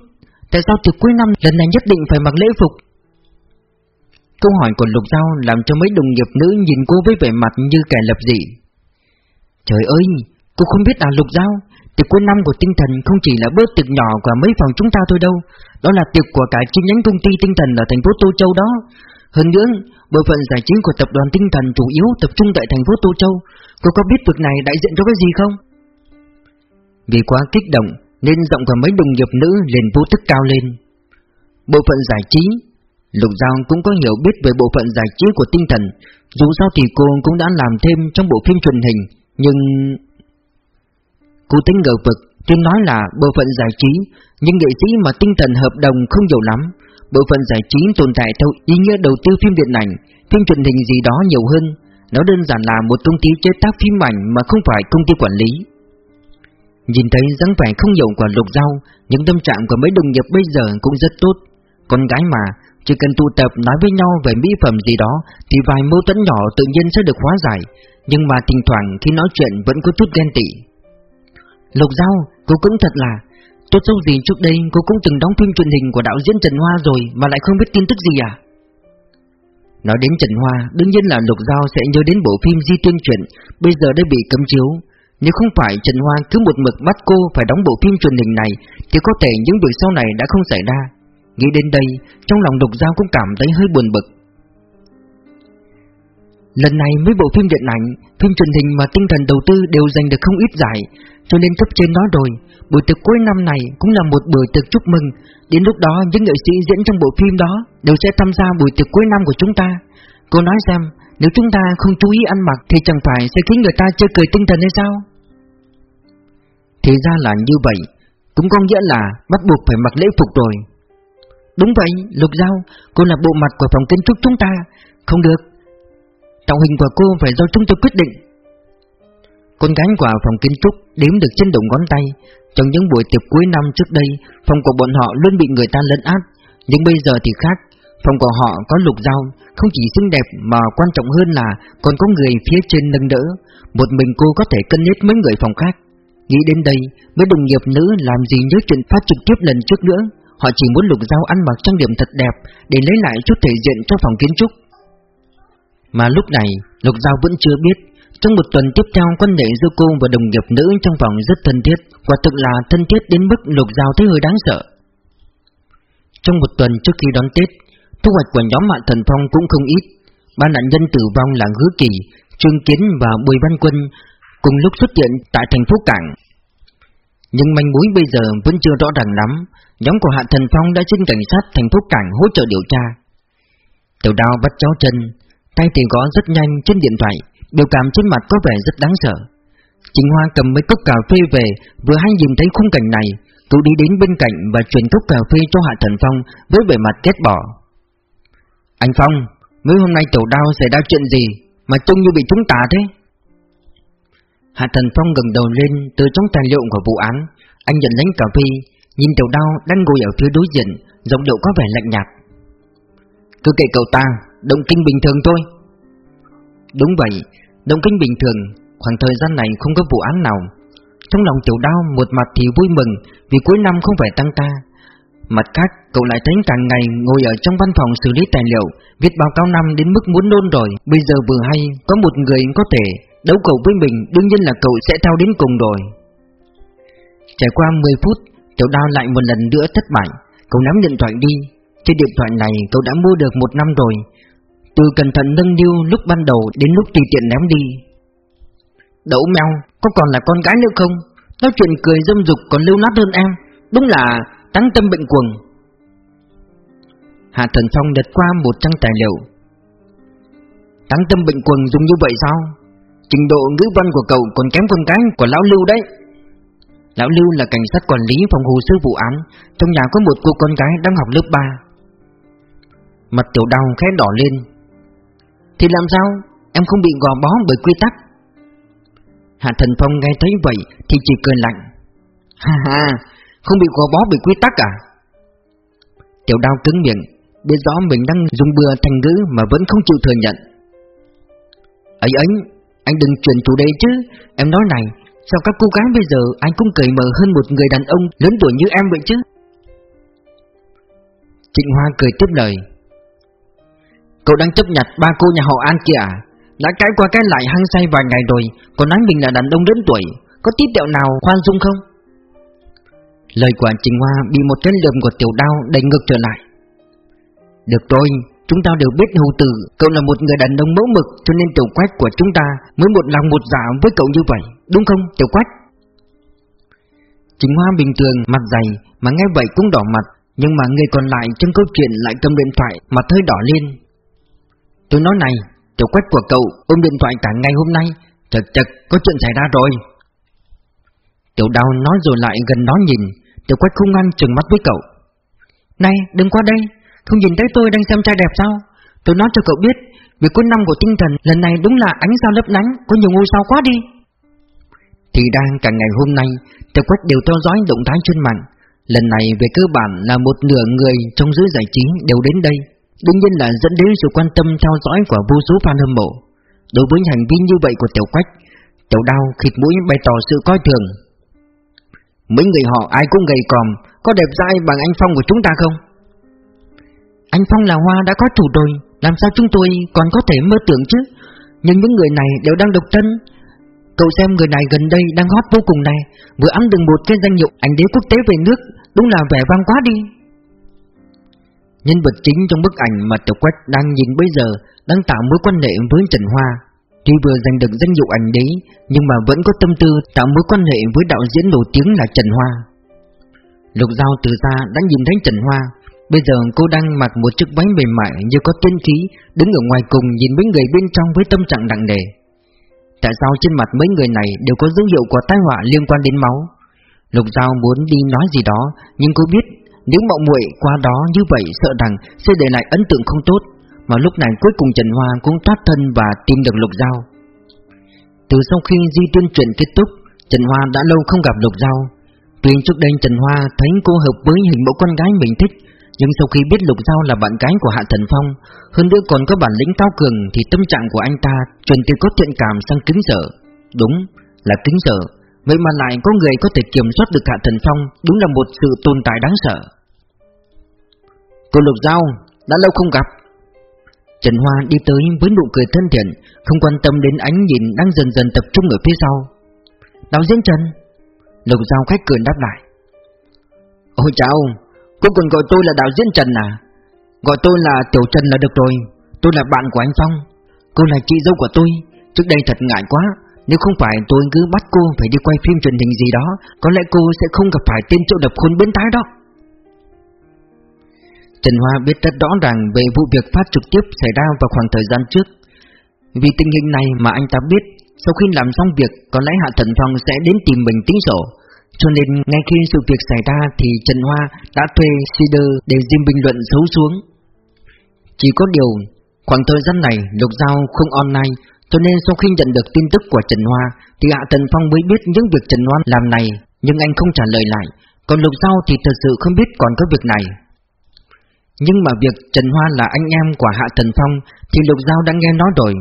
Tại sao từ cuối năm lần này nhất định phải mặc lễ phục? Câu hỏi của Lục Giao làm cho mấy đồng nghiệp nữ nhìn cô với vẻ mặt như kẻ lập dị. Trời ơi, cô không biết à Lục Giao, tiệc cuối năm của tinh thần không chỉ là bữa tiệc nhỏ của mấy phòng chúng ta thôi đâu, đó là tiệc của cả chi nhánh công ty tinh thần ở thành phố Tô Châu đó. Hơn nữa, bộ phận giải trí của tập đoàn tinh thần chủ yếu tập trung tại thành phố Tô Châu, cô có biết việc này đại diện cho cái gì không? Vì quá kích động nên giọng của mấy đồng nghiệp nữ liền vô thức cao lên. Bộ phận giải trí Lục Giao cũng có hiểu biết về bộ phận giải trí của tinh thần. Dù sao thì cô cũng đã làm thêm trong bộ phim truyền hình, Nhưng... Cô tính ngờ vực. Tuy nói là bộ phận giải trí, Nhưng nghệ sĩ mà tinh thần hợp đồng không nhiều lắm. Bộ phận giải trí tồn tại theo ý nghĩa đầu tư phim điện ảnh, Phim truyền hình gì đó nhiều hơn. Nó đơn giản là một công ty chế tác phim ảnh Mà không phải công ty quản lý. Nhìn thấy dáng vẻ không nhiều của lục dao Những tâm trạng của mấy đồng nghiệp bây giờ cũng rất tốt. Con gái mà chỉ cần tụ tập nói với nhau về mỹ phẩm gì đó, Thì vài mâu thuẫn nhỏ tự nhiên sẽ được hóa giải. Nhưng mà thỉnh thoảng khi nói chuyện vẫn có chút ghen tị. Lục giao, cô cũng thật là. Tốt xấu gì trước đây cô cũng từng đóng phim truyền hình của đạo diễn Trần Hoa rồi Mà lại không biết tin tức gì à? Nói đến Trần Hoa, Đương nhiên là Lục Giao sẽ nhớ đến bộ phim Di Tiên Truyện Bây giờ đã bị cấm chiếu. Nếu không phải Trần Hoa cứ một mực bắt cô Phải đóng bộ phim truyền hình này, Thì có thể những việc sau này đã không xảy ra. Nghĩ đến đây, Trong lòng độc Giao cũng cảm thấy hơi buồn bực. Lần này mấy bộ phim điện ảnh, Phim truyền hình mà tinh thần đầu tư đều giành được không ít giải, Cho nên cấp trên nói rồi, Buổi tiệc cuối năm này cũng là một buổi tiệc chúc mừng. Đến lúc đó, những nghệ sĩ diễn trong bộ phim đó Đều sẽ tham gia buổi tiệc cuối năm của chúng ta. Cô nói xem, Nếu chúng ta không chú ý ăn mặc Thì chẳng phải sẽ khiến người ta chơi cười tinh thần hay sao? Thì ra là như vậy, Cũng có nghĩa là bắt buộc phải mặc lễ phục rồi. Đúng vậy, Lục Giao Cô là bộ mặt của phòng kiến trúc chúng ta Không được Tạo hình của cô phải do chúng tôi quyết định Con gái của phòng kiến trúc đếm được trên đầu ngón tay trong những buổi tiệc cuối năm trước đây, phòng của bọn họ luôn bị người ta lấn át, nhưng bây giờ thì khác. Phòng của họ có lục dao, không chỉ xinh đẹp mà quan trọng hơn là còn có người phía trên nâng đỡ. Một mình cô có thể cân hết mấy người phòng khác. Nghĩ đến đây, mấy đồng nghiệp nữ làm gì nhớ chuyện phát trực tiếp lần trước nữa. Họ chỉ muốn lục giao ăn mặc trang điểm thật đẹp để lấy lại chút thể diện cho phòng kiến trúc. Mà lúc này, lục giao vẫn chưa biết trong một tuần tiếp theo quan hệ giữa cô và đồng nghiệp nữ trong phòng rất thân thiết Quả thực là thân thiết đến mức lục giao thấy hơi đáng sợ. Trong một tuần trước khi đón Tết Thu hoạch của nhóm Mạng Thần Phong cũng không ít. Ba nạn nhân tử vong là Hứa Kỳ, Trương Kiến và Bùi Văn Quân Cùng lúc xuất hiện tại thành phố Cảng. Nhưng manh mối bây giờ vẫn chưa rõ ràng lắm. Nhóm của Hạ Thần Phong đã xin cảnh sát thành phố Cảng hỗ trợ điều tra. Tiểu đao bắt chó chân, Tay tìm gõ rất nhanh trên điện thoại, Biểu cảm trên mặt có vẻ rất đáng sợ. Trình Hoa cầm mấy cốc cà phê về, Vừa hay nhìn thấy khung cảnh này Cậu đi đến bên cạnh và truyền cốc cà phê cho Hạ Thần Phong Với vẻ mặt ghét bỏ. Anh Phong, Mấy hôm nay tiểu đao xảy ra chuyện gì Mà trông như bị trúng tà thế? Hạ Thần Phong gần đầu lên Từ trong tài liệu của vụ án, Anh nhận lấy cà phê Nhìn tiểu đao đang ngồi ở phía đối diện, Giọng điệu có vẻ lạnh nhạt. Cứ kệ cậu ta, Động kinh bình thường thôi. Đúng vậy, Động kinh bình thường, Khoảng thời gian này không có vụ án nào. Trong lòng tiểu đao một mặt thì vui mừng Vì cuối năm không phải tăng ca. Mặt khác, cậu lại thấy càng ngày Ngồi ở trong văn phòng xử lý tài liệu, Viết báo cáo năm đến mức muốn nôn rồi. Bây giờ vừa hay, có một người có thể Đấu cầu với mình, Đương nhiên là cậu sẽ theo đến cùng rồi. Trải qua 10 phút Tiểu đao lại một lần nữa thất bại. Cậu nắm điện thoại đi. Trên điện thoại này cậu đã mua được một năm rồi. Từ cẩn thận nâng niu lúc ban đầu đến lúc tùy tiện ném đi. Đậu mèo, có còn là con gái nữa không? Nói chuyện cười dâm dục còn lưu nát hơn em. Đúng là tăng tâm bệnh cuồng. Hạ Thần Phong lật qua một trang tài liệu. Tăng tâm bệnh cuồng dùng như vậy sao? Trình độ ngữ văn của cậu còn kém con gái của Lão Lưu đấy. Lão Lưu là cảnh sát quản lý phòng hồ sơ vụ án. Trong nhà có một cô con gái đang học lớp 3 Mặt tiểu đau khẽ đỏ lên. Thì làm sao? Em không bị gò bó bởi quy tắc. Hạ Thần Phong nghe thấy vậy Thì chỉ cười lạnh. Ha ha, Không bị gò bó bởi quy tắc à? Tiểu đao cứng miệng, Biết rõ mình đang dùng bừa thành ngữ Mà vẫn không chịu thừa nhận. Ấy ấy, Anh đừng chuyển chủ đề chứ. Em nói này Sao các cô gái bây giờ anh cũng cởi mở hơn một người đàn ông lớn tuổi như em vậy chứ? Trịnh Hoa cười tiếp lời. Cậu đang chấp nhặt ba cô nhà họ An kia à? Đã cãi qua cái lại hăng say vài ngày rồi, Còn nói mình là đàn ông lớn tuổi, Có tí tẹo nào khoan dung không? Lời của Trịnh Hoa bị một cái lượm của tiểu đao đánh ngược trở lại. Được rồi, Chúng ta đều biết hầu tử, Cậu là một người đàn ông mẫu mực, Cho nên tiểu quách của chúng ta Mới một lòng một dạ với cậu như vậy. Đúng không, tiểu quách Trình Hoa bình thường, mặt dày, Mà nghe vậy cũng đỏ mặt, Nhưng mà người còn lại trong câu chuyện lại cầm điện thoại mà hơi đỏ lên. Tôi nói này, Tiểu quách của cậu ôm điện thoại cả ngày hôm nay, Chật chật, có chuyện xảy ra rồi. Tiểu đào nói rồi lại gần đó nhìn, Tiểu quách không ngăn trừng mắt với cậu. Này, đừng qua đây, Không nhìn thấy tôi đang xem trai đẹp sao? Tôi nói cho cậu biết Việc cuối năm của tinh thần lần này đúng là ánh sao lấp lánh, Có nhiều ngôi sao quá đi. Thì đang cả ngày hôm nay Tiểu quách đều theo dõi động thái trên mạng, Lần này về cơ bản là một nửa người trong giới giải trí đều đến đây. Đương nhiên là dẫn đến sự quan tâm theo dõi của vô số fan hâm mộ. Đối với hành vi như vậy của Tiểu Quách, Tiểu Đao khịt mũi bày tỏ sự coi thường. Mấy người họ ai cũng gầy còm, Có đẹp dai bằng anh Phong của chúng ta không? Anh Phong là hoa đã có chủ rồi, Làm sao chúng tôi còn có thể mơ tưởng chứ? Nhưng những người này đều đang độc thân Cậu xem người này gần đây đang hot vô cùng này. Vừa ăn được một cái danh hiệu ảnh đế quốc tế về nước, Đúng là vẻ vang quá đi. Nhân vật chính trong bức ảnh mà Tiểu Quách đang nhìn bây giờ Đang tạo mối quan hệ với Trần Hoa. Tuy vừa giành được danh hiệu ảnh đế, Nhưng mà vẫn có tâm tư tạo mối quan hệ với đạo diễn nổi tiếng là Trần Hoa. Lục Giao từ xa đã nhìn thấy Trần Hoa. Bây giờ cô đang mặc một chiếc váy mềm mại như có tiên khí, Đứng ở ngoài cùng nhìn mấy người bên trong với tâm trạng nặng nề. Tại sao trên mặt mấy người này đều có dấu hiệu của tai họa liên quan đến máu? Lục Giao muốn đi nói gì đó, Nhưng cô biết nếu mạo muội qua đó như vậy sợ rằng sẽ để lại ấn tượng không tốt. Mà lúc này cuối cùng Trần Hoa cũng thoát thân và tìm được Lục Giao. Từ sau khi di tuyên truyền kết thúc, Trần Hoa đã lâu không gặp Lục Giao. Tuy trước đây Trần Hoa thấy cô hợp với hình mẫu con gái mình thích nhưng sau khi biết Lục Giao là bạn gái của Hạ Thần Phong, Hơn nữa còn có bản lĩnh cao cường Thì tâm trạng của anh ta chuyển từ có thiện cảm sang kính sợ. Đúng là kính sợ. Vậy mà lại có người có thể kiểm soát được Hạ Thần Phong Đúng là một sự tồn tại đáng sợ. Cô Lục Giao, Đã lâu không gặp. Trần Hoa đi tới với nụ cười thân thiện, Không quan tâm đến ánh nhìn đang dần dần tập trung ở phía sau. Đạo diễn Trần. Lục Giao khách cười đáp lại. Ôi chào Cô còn gọi tôi là đạo diễn Trần à? Gọi tôi là Tiểu Trần là được rồi. Tôi là bạn của anh Phong. Cô là chị dâu của tôi. Trước đây thật ngại quá. Nếu không phải tôi cứ bắt cô phải đi quay phim truyền hình gì đó, Có lẽ cô sẽ không gặp phải tên triệu đập khuôn biến thái đó. Trần Hoa biết rất rõ ràng về vụ việc phát trực tiếp xảy ra vào khoảng thời gian trước. Vì tình hình này mà anh ta biết, Sau khi làm xong việc, có lẽ Hạ Thần Phong sẽ đến tìm mình tính sổ. Cho nên ngay khi sự việc xảy ra thì Trần Hoa đã thuê cedar để riêng bình luận xấu xuống. Chỉ có điều, khoảng thời gian này Lục Giao không online, cho nên sau khi nhận được tin tức của Trần Hoa Thì Hạ Tần Phong mới biết những việc Trần Hoa làm này, Nhưng anh không trả lời lại. Còn Lục Giao thì thật sự không biết còn có việc này. Nhưng mà việc Trần Hoa là anh em của Hạ Tần Phong Thì Lục Giao đã nghe nói rồi.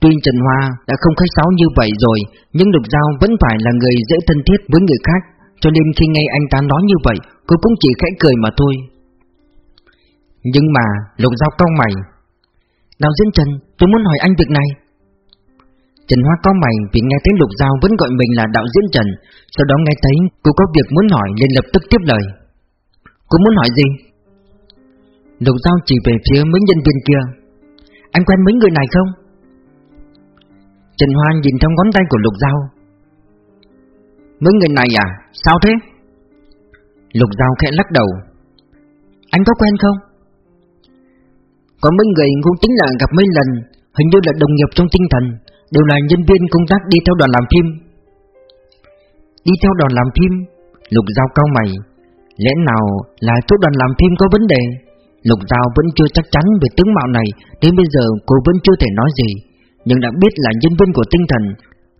Tuy Trần Hoa đã không khách sáo như vậy rồi, Nhưng Lục Giao vẫn phải là người dễ thân thiết với người khác, Cho nên khi nghe anh ta nói như vậy, Cô cũng chỉ khẽ cười mà thôi. Nhưng mà Lục Giao cau mày. Đạo diễn Trần, tôi muốn hỏi anh việc này. Trần Hoa có mày vì nghe thấy Lục Giao vẫn gọi mình là đạo diễn Trần, Sau đó nghe thấy cô có việc muốn hỏi nên lập tức tiếp lời. Cô muốn hỏi gì? Lục Giao chỉ về phía mấy nhân viên kia. Anh quen mấy người này không? Trần Hoan nhìn trong ngón tay của Lục Giao Mấy người này à? Sao thế? Lục Giao khẽ lắc đầu Anh có quen không? Có mấy người cũng tính là gặp mấy lần, Hình như là đồng nghiệp trong tinh thần, Đều là nhân viên công tác đi theo đoàn làm phim Đi theo đoàn làm phim Lục Giao cao mày Lẽ nào là chỗ đoàn làm phim có vấn đề Lục Giao vẫn chưa chắc chắn về tướng mạo này, Đến bây giờ cô vẫn chưa thể nói gì nhưng đã biết là nhân viên của tinh thần.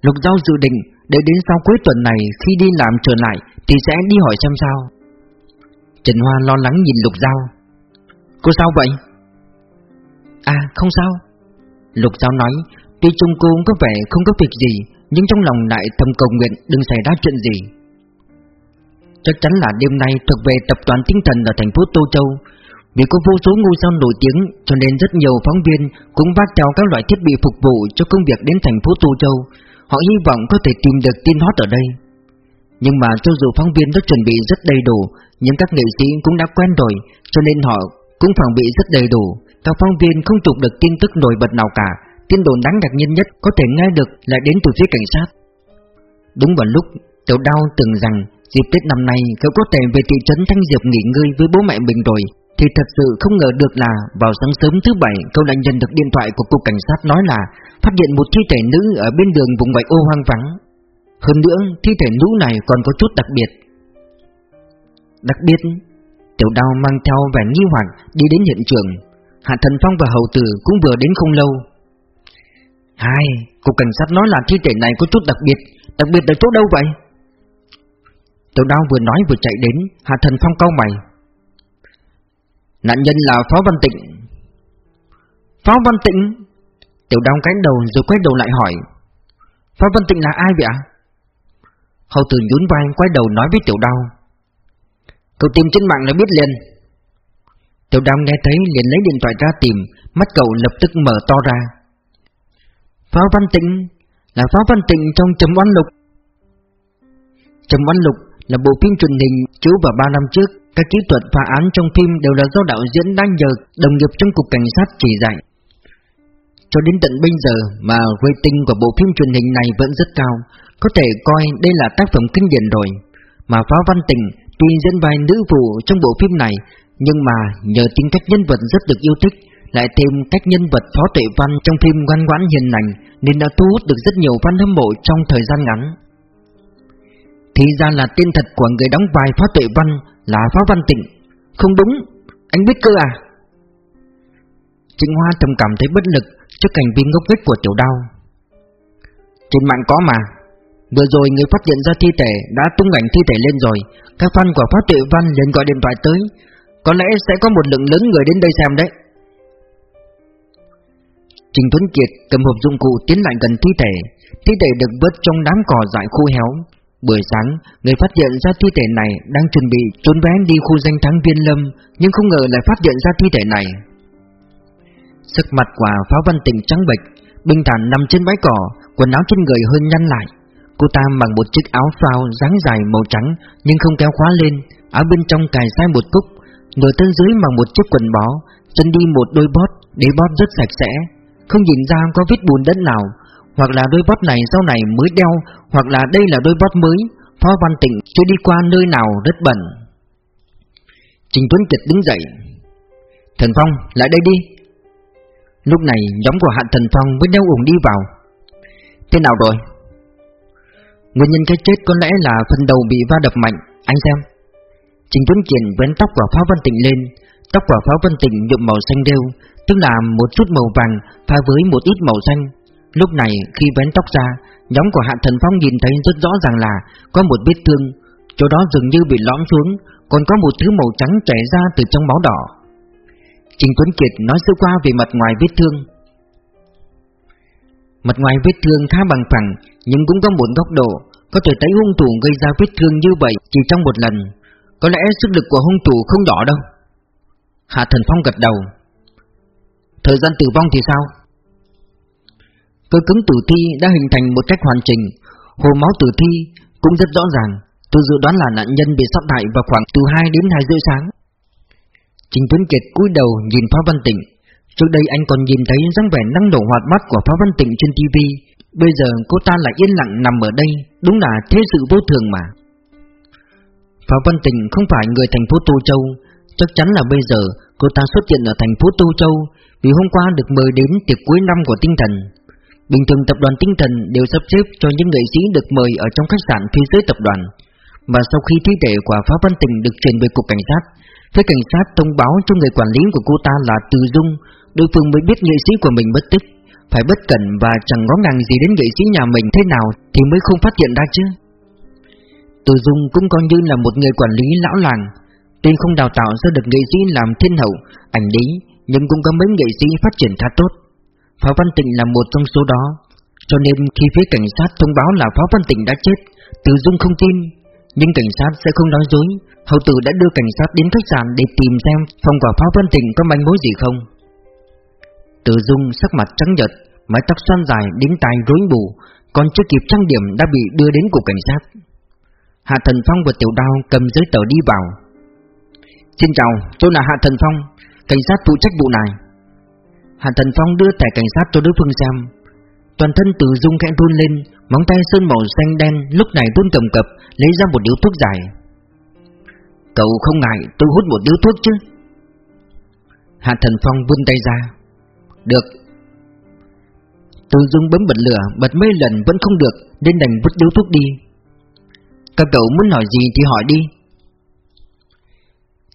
Lục Giao dự định Để đến sau cuối tuần này Khi đi làm trở lại Thì sẽ đi hỏi xem sao. Trần Hoa lo lắng nhìn Lục Giao. Cô sao vậy? À không sao. Lục Giao nói, Tuy chung cô có vẻ không có việc gì, Nhưng trong lòng lại thầm cầu nguyện đừng xảy ra chuyện gì. Chắc chắn là đêm nay thuộc về tập đoàn tinh thần ở thành phố Tô Châu vì có vô số ngôi sao nổi tiếng, Cho nên rất nhiều phóng viên cũng vác theo các loại thiết bị phục vụ cho công việc đến thành phố Tô Châu. Họ hy vọng có thể tìm được tin hot ở đây. Nhưng mà cho dù phóng viên đã chuẩn bị rất đầy đủ, Nhưng các nghệ sĩ cũng đã quen rồi, Cho nên họ cũng phòng bị rất đầy đủ. Các phóng viên không chụp được tin tức nổi bật nào cả, Tin đồn đáng ngạc nhiên nhất có thể nghe được lại đến từ phía cảnh sát. Đúng vào lúc, Tiểu đau tưởng rằng Dịp Tết năm nay cậu có thể về thị trấn Thanh Diệp nghỉ ngơi với bố mẹ mình rồi. Thì thật sự không ngờ được là vào sáng sớm thứ bảy cậu lại nhận được điện thoại của cục cảnh sát nói là Phát hiện một thi thể nữ ở bên đường vùng ngoại ô hoang vắng. Hơn nữa thi thể nữ này còn có chút đặc biệt. Đặc biệt? Tiểu đao mang theo vẻ nghi hoặc đi đến hiện trường. Hạ Thần Phong và Hầu Tử cũng vừa đến không lâu. Hai, cục cảnh sát nói là thi thể này có chút đặc biệt. Đặc biệt ở chỗ đâu vậy? Tiểu đao vừa nói vừa chạy đến Hạ Thần Phong cau mày. Nạn nhân là Phó Văn Tịnh. Phó Văn Tịnh, Tiểu đao cánh đầu rồi quay đầu lại hỏi, Phó Văn Tịnh là ai vậy ạ? Hầu tử nhún vai, quay đầu nói với tiểu đau Cậu tìm trên mạng là biết liền. Tiểu đau nghe thấy liền lấy điện thoại ra tìm, Mắt cậu lập tức mở to ra. Pháo Văn Tịnh, Là Pháo Văn Tịnh trong Trầm Oan Lục. Trầm Oan Lục là bộ phim truyền hình chiếu vào 3 năm trước. Các kỹ thuật phá án trong phim đều là do đạo diễn đang nhờ đồng nghiệp trong cục cảnh sát chỉ dạy Cho đến tận bây giờ mà rating của bộ phim truyền hình này vẫn rất cao, Có thể coi đây là tác phẩm kinh điển rồi Mà Phá Văn tình tuy diễn vai nữ phụ trong bộ phim này, Nhưng mà nhờ tính cách nhân vật rất được yêu thích, lại thêm cách nhân vật Phó Tuệ Văn trong phim ngoan ngoãn hiền lành, nên đã thu hút được rất nhiều fan hâm mộ trong thời gian ngắn. Thì ra là tên thật của người đóng vai Phó Tuệ Văn là pháp Văn Tịnh. Không đúng, anh biết cơ à? Trịnh Hoa trầm cảm thấy bất lực trước hành vi ngốc nghếch của tiểu đao. Trên mạng có mà, vừa rồi người phát hiện ra thi thể đã tung ảnh thi thể lên rồi, các fan của pháp Tuệ Văn liền gọi điện thoại tới, có lẽ sẽ có một lượng lớn người đến đây xem đấy. Trình Tuấn Kiệt cầm hộp dụng cụ tiến lại gần thi thể Thi thể được vớt trong đám cỏ dại khô héo Buổi sáng, người phát hiện ra thi thể này đang chuẩn bị trốn vé đi khu danh thắng Viên Lâm Nhưng không ngờ lại phát hiện ra thi thể này. Sức mặt quả Pháo Văn Tịnh trắng bệch Bình thản nằm trên bãi cỏ Quần áo trên người hơi nhăn lại. Cô ta mặc một chiếc áo phao dáng dài màu trắng Nhưng không kéo khóa lên Áo bên trong cài sai một cúc Nửa thân dưới mặc một chiếc quần bó Chân đi một đôi bót Đế bót rất sạch sẽ. Không nhìn ra có vết bùn đất nào hoặc là đôi bót này sau này mới đeo, Hoặc là đây là đôi bót mới, Phó Văn Tịnh chưa đi qua nơi nào rất bẩn Trình Tuấn Kiệt đứng dậy. Thần Phong, lại đây đi. Lúc này nhóm của Hạ Thần Phong với đeo ủng đi vào. Thế nào rồi? Nguyên nhân cái chết có lẽ là phần đầu bị va đập mạnh, Anh xem. Trình Tuấn Kiệt vén tóc của Phó Văn Tịnh lên. Tóc của Phó Văn Tịnh nhuộm màu xanh đeo, tức là một chút màu vàng pha với một ít màu xanh. Lúc này khi vén tóc ra, nhóm của Hạ Thần Phong nhìn thấy rất rõ ràng là có một vết thương, chỗ đó dường như bị lõm xuống, còn có một thứ màu trắng chảy ra từ trong máu đỏ. Trình Tuấn Kiệt nói sơ qua về mặt ngoài vết thương. Mặt ngoài vết thương khá bằng phẳng, nhưng cũng có một góc độ, có thể thấy hung thủ gây ra vết thương như vậy chỉ trong một lần. Có lẽ sức lực của hung thủ không nhỏ đâu. Hạ Thần Phong gật đầu. Thời gian tử vong thì sao? Cơ cứng tử thi đã hình thành một cách hoàn chỉnh. Hồ máu tử thi cũng rất rõ ràng. Tôi dự đoán là nạn nhân bị sát hại vào khoảng từ 2 đến 2 rưỡi sáng. Trình Tuấn Kiệt cúi đầu nhìn Phá Văn Tịnh. Trước đây anh còn nhìn thấy dáng vẻ năng nổ hoạt bát của Phá Văn Tịnh trên TV Bây giờ cô ta lại yên lặng nằm ở đây. Đúng là thế sự vô thường mà. Phá Văn Tịnh không phải người thành phố Tô Châu. Chắc chắn là bây giờ cô ta xuất hiện ở thành phố Tô Châu. Vì hôm qua được mời đến tiệc cuối năm của tinh thần. Bình thường tập đoàn tinh thần đều sắp xếp cho những nghệ sĩ được mời ở trong khách sạn phía dưới tập đoàn. Và sau khi thi thể của Phá Văn Tình được chuyển về cục cảnh sát, phía cảnh sát thông báo cho người quản lý của cô ta là Từ Dung, đối phương mới biết nghệ sĩ của mình mất tích, phải bất cẩn và chẳng ngó ngàng gì đến nghệ sĩ nhà mình thế nào thì mới không phát hiện ra chứ. Từ Dung cũng coi như là một người quản lý lão làng, tuy không đào tạo ra được nghệ sĩ làm thiên hậu, ảnh lý, nhưng cũng có mấy nghệ sĩ phát triển khá tốt. Pháo Văn Tịnh là một trong số đó, cho nên khi phía cảnh sát thông báo là Pháo Văn Tịnh đã chết, Từ Dung không tin, nhưng cảnh sát sẽ không nói dối. Hậu tử đã đưa cảnh sát đến khách sạn để tìm xem phòng của Pháo Văn Tịnh có manh mối gì không. Từ Dung sắc mặt trắng nhợt, mái tóc xoăn dài đến tai rối bù, còn chưa kịp trang điểm đã bị đưa đến cục cảnh sát. Hạ Thần Phong và Tiểu Đao cầm giấy tờ đi vào. Xin chào, tôi là Hạ Thần Phong, cảnh sát phụ trách vụ này. Hạ Thần Phong đưa thẻ cảnh sát cho đối phương xem. Toàn thân từ dung khẽ run lên, Móng tay sơn màu xanh đen lúc này run cầm cập, Lấy ra một điếu thuốc dài. Cậu không ngại tôi hút một điếu thuốc chứ? Hạ Thần Phong vươn tay ra. Được. Từ dung bấm bật lửa, Bật mấy lần vẫn không được, Nên đành vứt điếu thuốc đi. Các cậu muốn hỏi gì thì hỏi đi.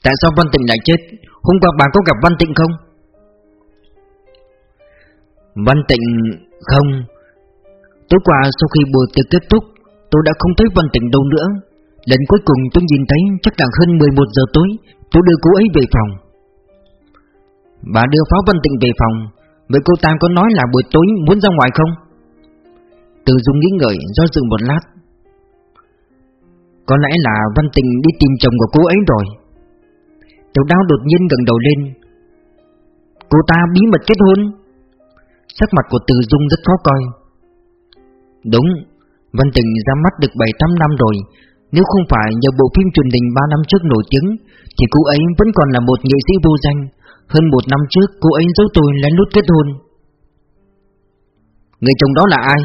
Tại sao Văn Tịnh lại chết? Hôm qua bà có gặp Văn Tịnh không? Văn Tịnh, không. Tối qua sau khi buổi tiệc kết thúc, Tôi đã không thấy Văn Tịnh đâu nữa. Lần cuối cùng tôi nhìn thấy chắc là hơn 11 giờ tối, Tôi đưa cô ấy về phòng. Bà đưa Pháo Văn Tịnh về phòng. Vậy cô ta có nói là buổi tối muốn ra ngoài không? Từ Dung nghĩ ngợi, do dự một lát. Có lẽ là Văn Tịnh đi tìm chồng của cô ấy rồi. Tiểu đao đột nhiên gần đầu lên. Cô ta bí mật kết hôn? Sắc mặt của Từ Dung rất khó coi. Đúng, Văn Tịnh ra mắt được 7-8 năm rồi. Nếu không phải nhờ bộ phim truyền hình 3 năm trước nổi tiếng, Thì cô ấy vẫn còn là một nghệ sĩ vô danh. Hơn một năm trước, cô ấy giấu tôi lén lút kết hôn. Người chồng đó là ai?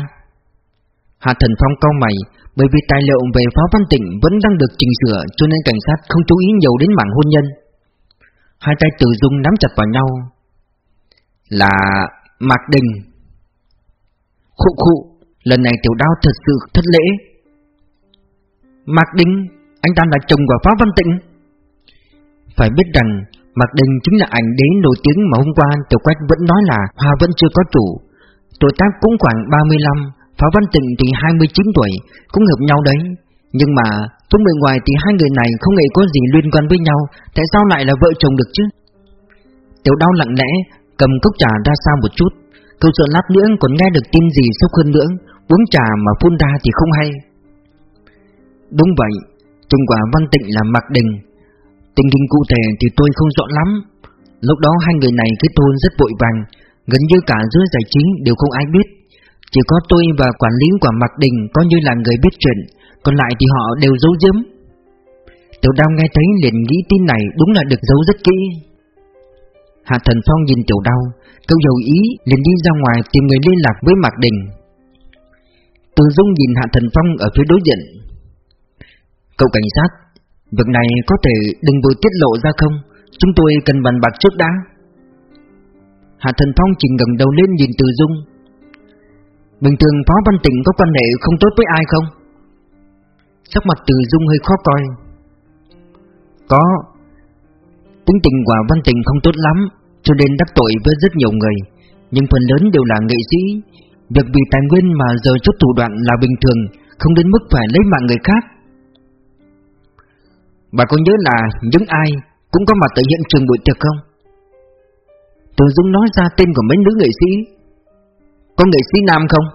Hạ Thần Phong cau mày, Bởi vì tài liệu về Pháo Văn Tịnh vẫn đang được chỉnh sửa, Cho nên cảnh sát không chú ý nhiều đến mảng hôn nhân. Hai tay Từ Dung nắm chặt vào nhau. Là Mạc Đình. Khụ khụ, Lần này tiểu đao thật sự thất lễ. Mạc Đình, Anh ta là chồng của Phá Văn Tịnh. Phải biết rằng, Mạc Đình chính là ảnh đế nổi tiếng mà hôm qua Tiểu Quách vẫn nói là Hoa vẫn chưa có chủ. Tuổi tác cũng khoảng 35 Phá Văn Tịnh thì 29 tuổi, Cũng hợp nhau đấy. Nhưng mà chúng bề ngoài thì hai người này không hề có gì liên quan với nhau, Tại sao lại là vợ chồng được chứ? Tiểu đau lặng lẽ Cầm cốc trà ra xa một chút. Câu sợ lát nữa còn nghe được tin gì sốc hơn nữa. Uống trà mà phun ra thì không hay. Đúng vậy, Trung quả văn tịnh là mặc đình. Tình hình cụ thể thì tôi không rõ lắm. Lúc đó hai người này kết hôn rất vội vàng, Gần như cả giới giải trí đều không ai biết. Chỉ có tôi và quản lý của Mạc Đình Coi như là người biết chuyện, Còn lại thì họ đều giấu giếm. Tiểu Đam nghe thấy liền nghĩ tin này đúng là được giấu rất kỹ. Hạ Thần Phong nhìn Tiểu đau, Câu dầu ý liền đi ra ngoài tìm người liên lạc với Mạc Đình. Từ Dung nhìn Hạ Thần Phong ở phía đối diện. Cậu cảnh sát Việc này có thể đừng vội tiết lộ ra không? Chúng tôi cần bàn bạc trước đã. Hạ Thần Phong chỉ gần đầu lên nhìn Từ Dung. Bình thường Phó Văn Tịnh có quan hệ không tốt với ai không? Sắc mặt Từ Dung hơi khó coi. Có Tính tình của Văn tình không tốt lắm, Cho nên đắc tội với rất nhiều người Nhưng phần lớn đều là nghệ sĩ Việc vì tài nguyên mà giờ chút thủ đoạn là bình thường, Không đến mức phải lấy mạng người khác Bà có nhớ là những ai Cũng có mặt tại hiện trường buổi tiệc không? Từ Dung nói ra tên của mấy nữ nghệ sĩ Có nghệ sĩ nam không?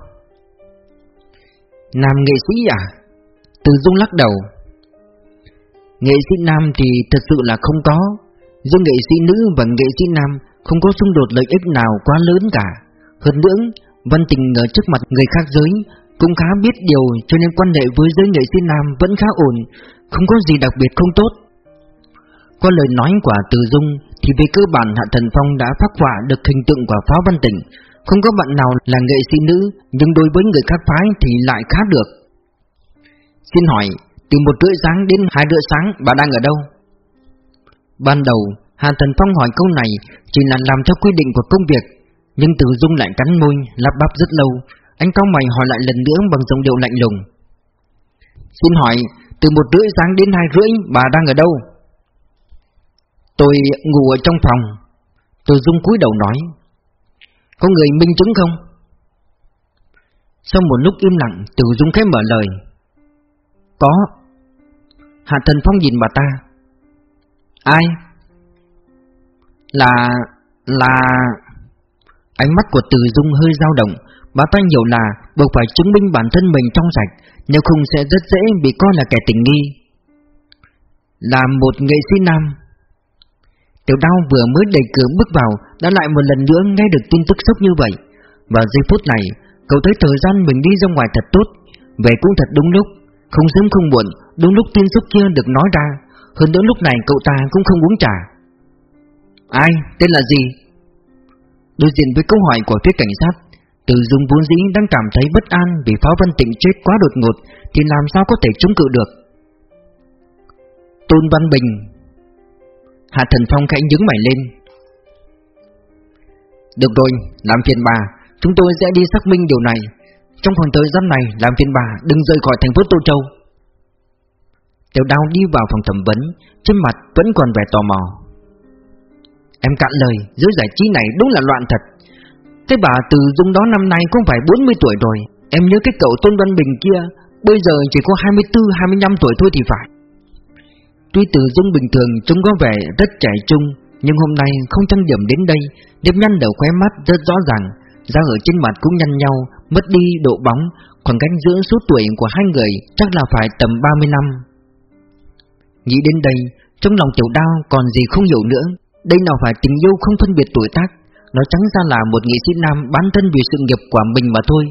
Nam nghệ sĩ à? Từ Dung lắc đầu Nghệ sĩ nam thì thật sự là không có Giữa nghệ sĩ nữ và nghệ sĩ nam Không có xung đột lợi ích nào quá lớn cả. Hơn nữa, Văn Tình ở trước mặt người khác giới Cũng khá biết điều cho nên quan hệ với giới nghệ sĩ nam vẫn khá ổn, Không có gì đặc biệt không tốt. Qua lời nói của Từ Dung Thì về cơ bản Hạ Thần Phong đã phát họa được hình tượng của Pháo Văn Tình. Không có bạn nào là nghệ sĩ nữ, Nhưng đối với người khác phái thì lại khá được. Xin hỏi, Từ một rưỡi sáng đến hai rưỡi sáng, bà đang ở đâu? Ban đầu, Hàn Thần Phong hỏi câu này Chỉ là làm theo quy định của công việc, Nhưng Từ Dung lại cắn môi, Lắp bắp rất lâu. Anh cao mày hỏi lại lần nữa bằng giọng điệu lạnh lùng. Xin hỏi, Từ một rưỡi sáng đến hai rưỡi, bà đang ở đâu? Tôi ngủ ở trong phòng. Từ Dung cúi đầu nói. Có người minh chứng không? Sau một lúc im lặng, Từ Dung khẽ mở lời. Có. Hạ Thần Phong nhìn bà ta. Ai? Là... là... Ánh mắt của Từ Dung hơi dao động. Bà ta nhiều là buộc phải chứng minh bản thân mình trong sạch, Nếu không sẽ rất dễ bị coi là kẻ tình nghi. Là một nghệ sĩ nam. Tiểu đau vừa mới đẩy cửa bước vào, Đã lại một lần nữa nghe được tin tức sốc như vậy. Và giây phút này, Cậu thấy thời gian mình đi ra ngoài thật tốt. Về cũng thật đúng lúc. Không sớm không muộn, Đúng lúc tin sốc kia được nói ra hơn nữa lúc này cậu ta cũng không uống trà Ai? Tên là gì? Đối diện với câu hỏi của phía cảnh sát Từ Dung vốn dĩ đang cảm thấy bất an vì Phó Văn Tịnh chết quá đột ngột thì làm sao có thể chống cự được. Tôn Văn Bình Hạ Thần Phong khẽ nhướng mày lên Được rồi, làm phiền bà Chúng tôi sẽ đi xác minh điều này Trong khoảng thời gian này làm phiền bà Đừng rời khỏi thành phố Tô Châu Tiểu đao đi vào phòng thẩm vấn, Trên mặt vẫn còn vẻ tò mò. Em cạn lời, Giới giải trí này đúng là loạn thật. Thế bà từ dung đó năm nay cũng phải 40 tuổi rồi, Em nhớ cái cậu Tôn Văn Bình kia, Bây giờ chỉ có 24-25 tuổi thôi thì phải. Tuy từ dung bình thường trông có vẻ rất trẻ trung, Nhưng hôm nay không chăng điểm đến đây, Nếp nhăn đầu khóe mắt rất rõ ràng, Da ở trên mặt cũng nhăn nhau, Mất đi độ bóng, Khoảng cách giữa số tuổi của hai người Chắc là phải tầm 30 năm. Nghĩ đến đây, Trong lòng tiểu đao còn gì không hiểu nữa. Đây nào phải tình yêu không phân biệt tuổi tác. Nó trắng ra là một nghệ sĩ nam bán thân vì sự nghiệp của mình mà thôi.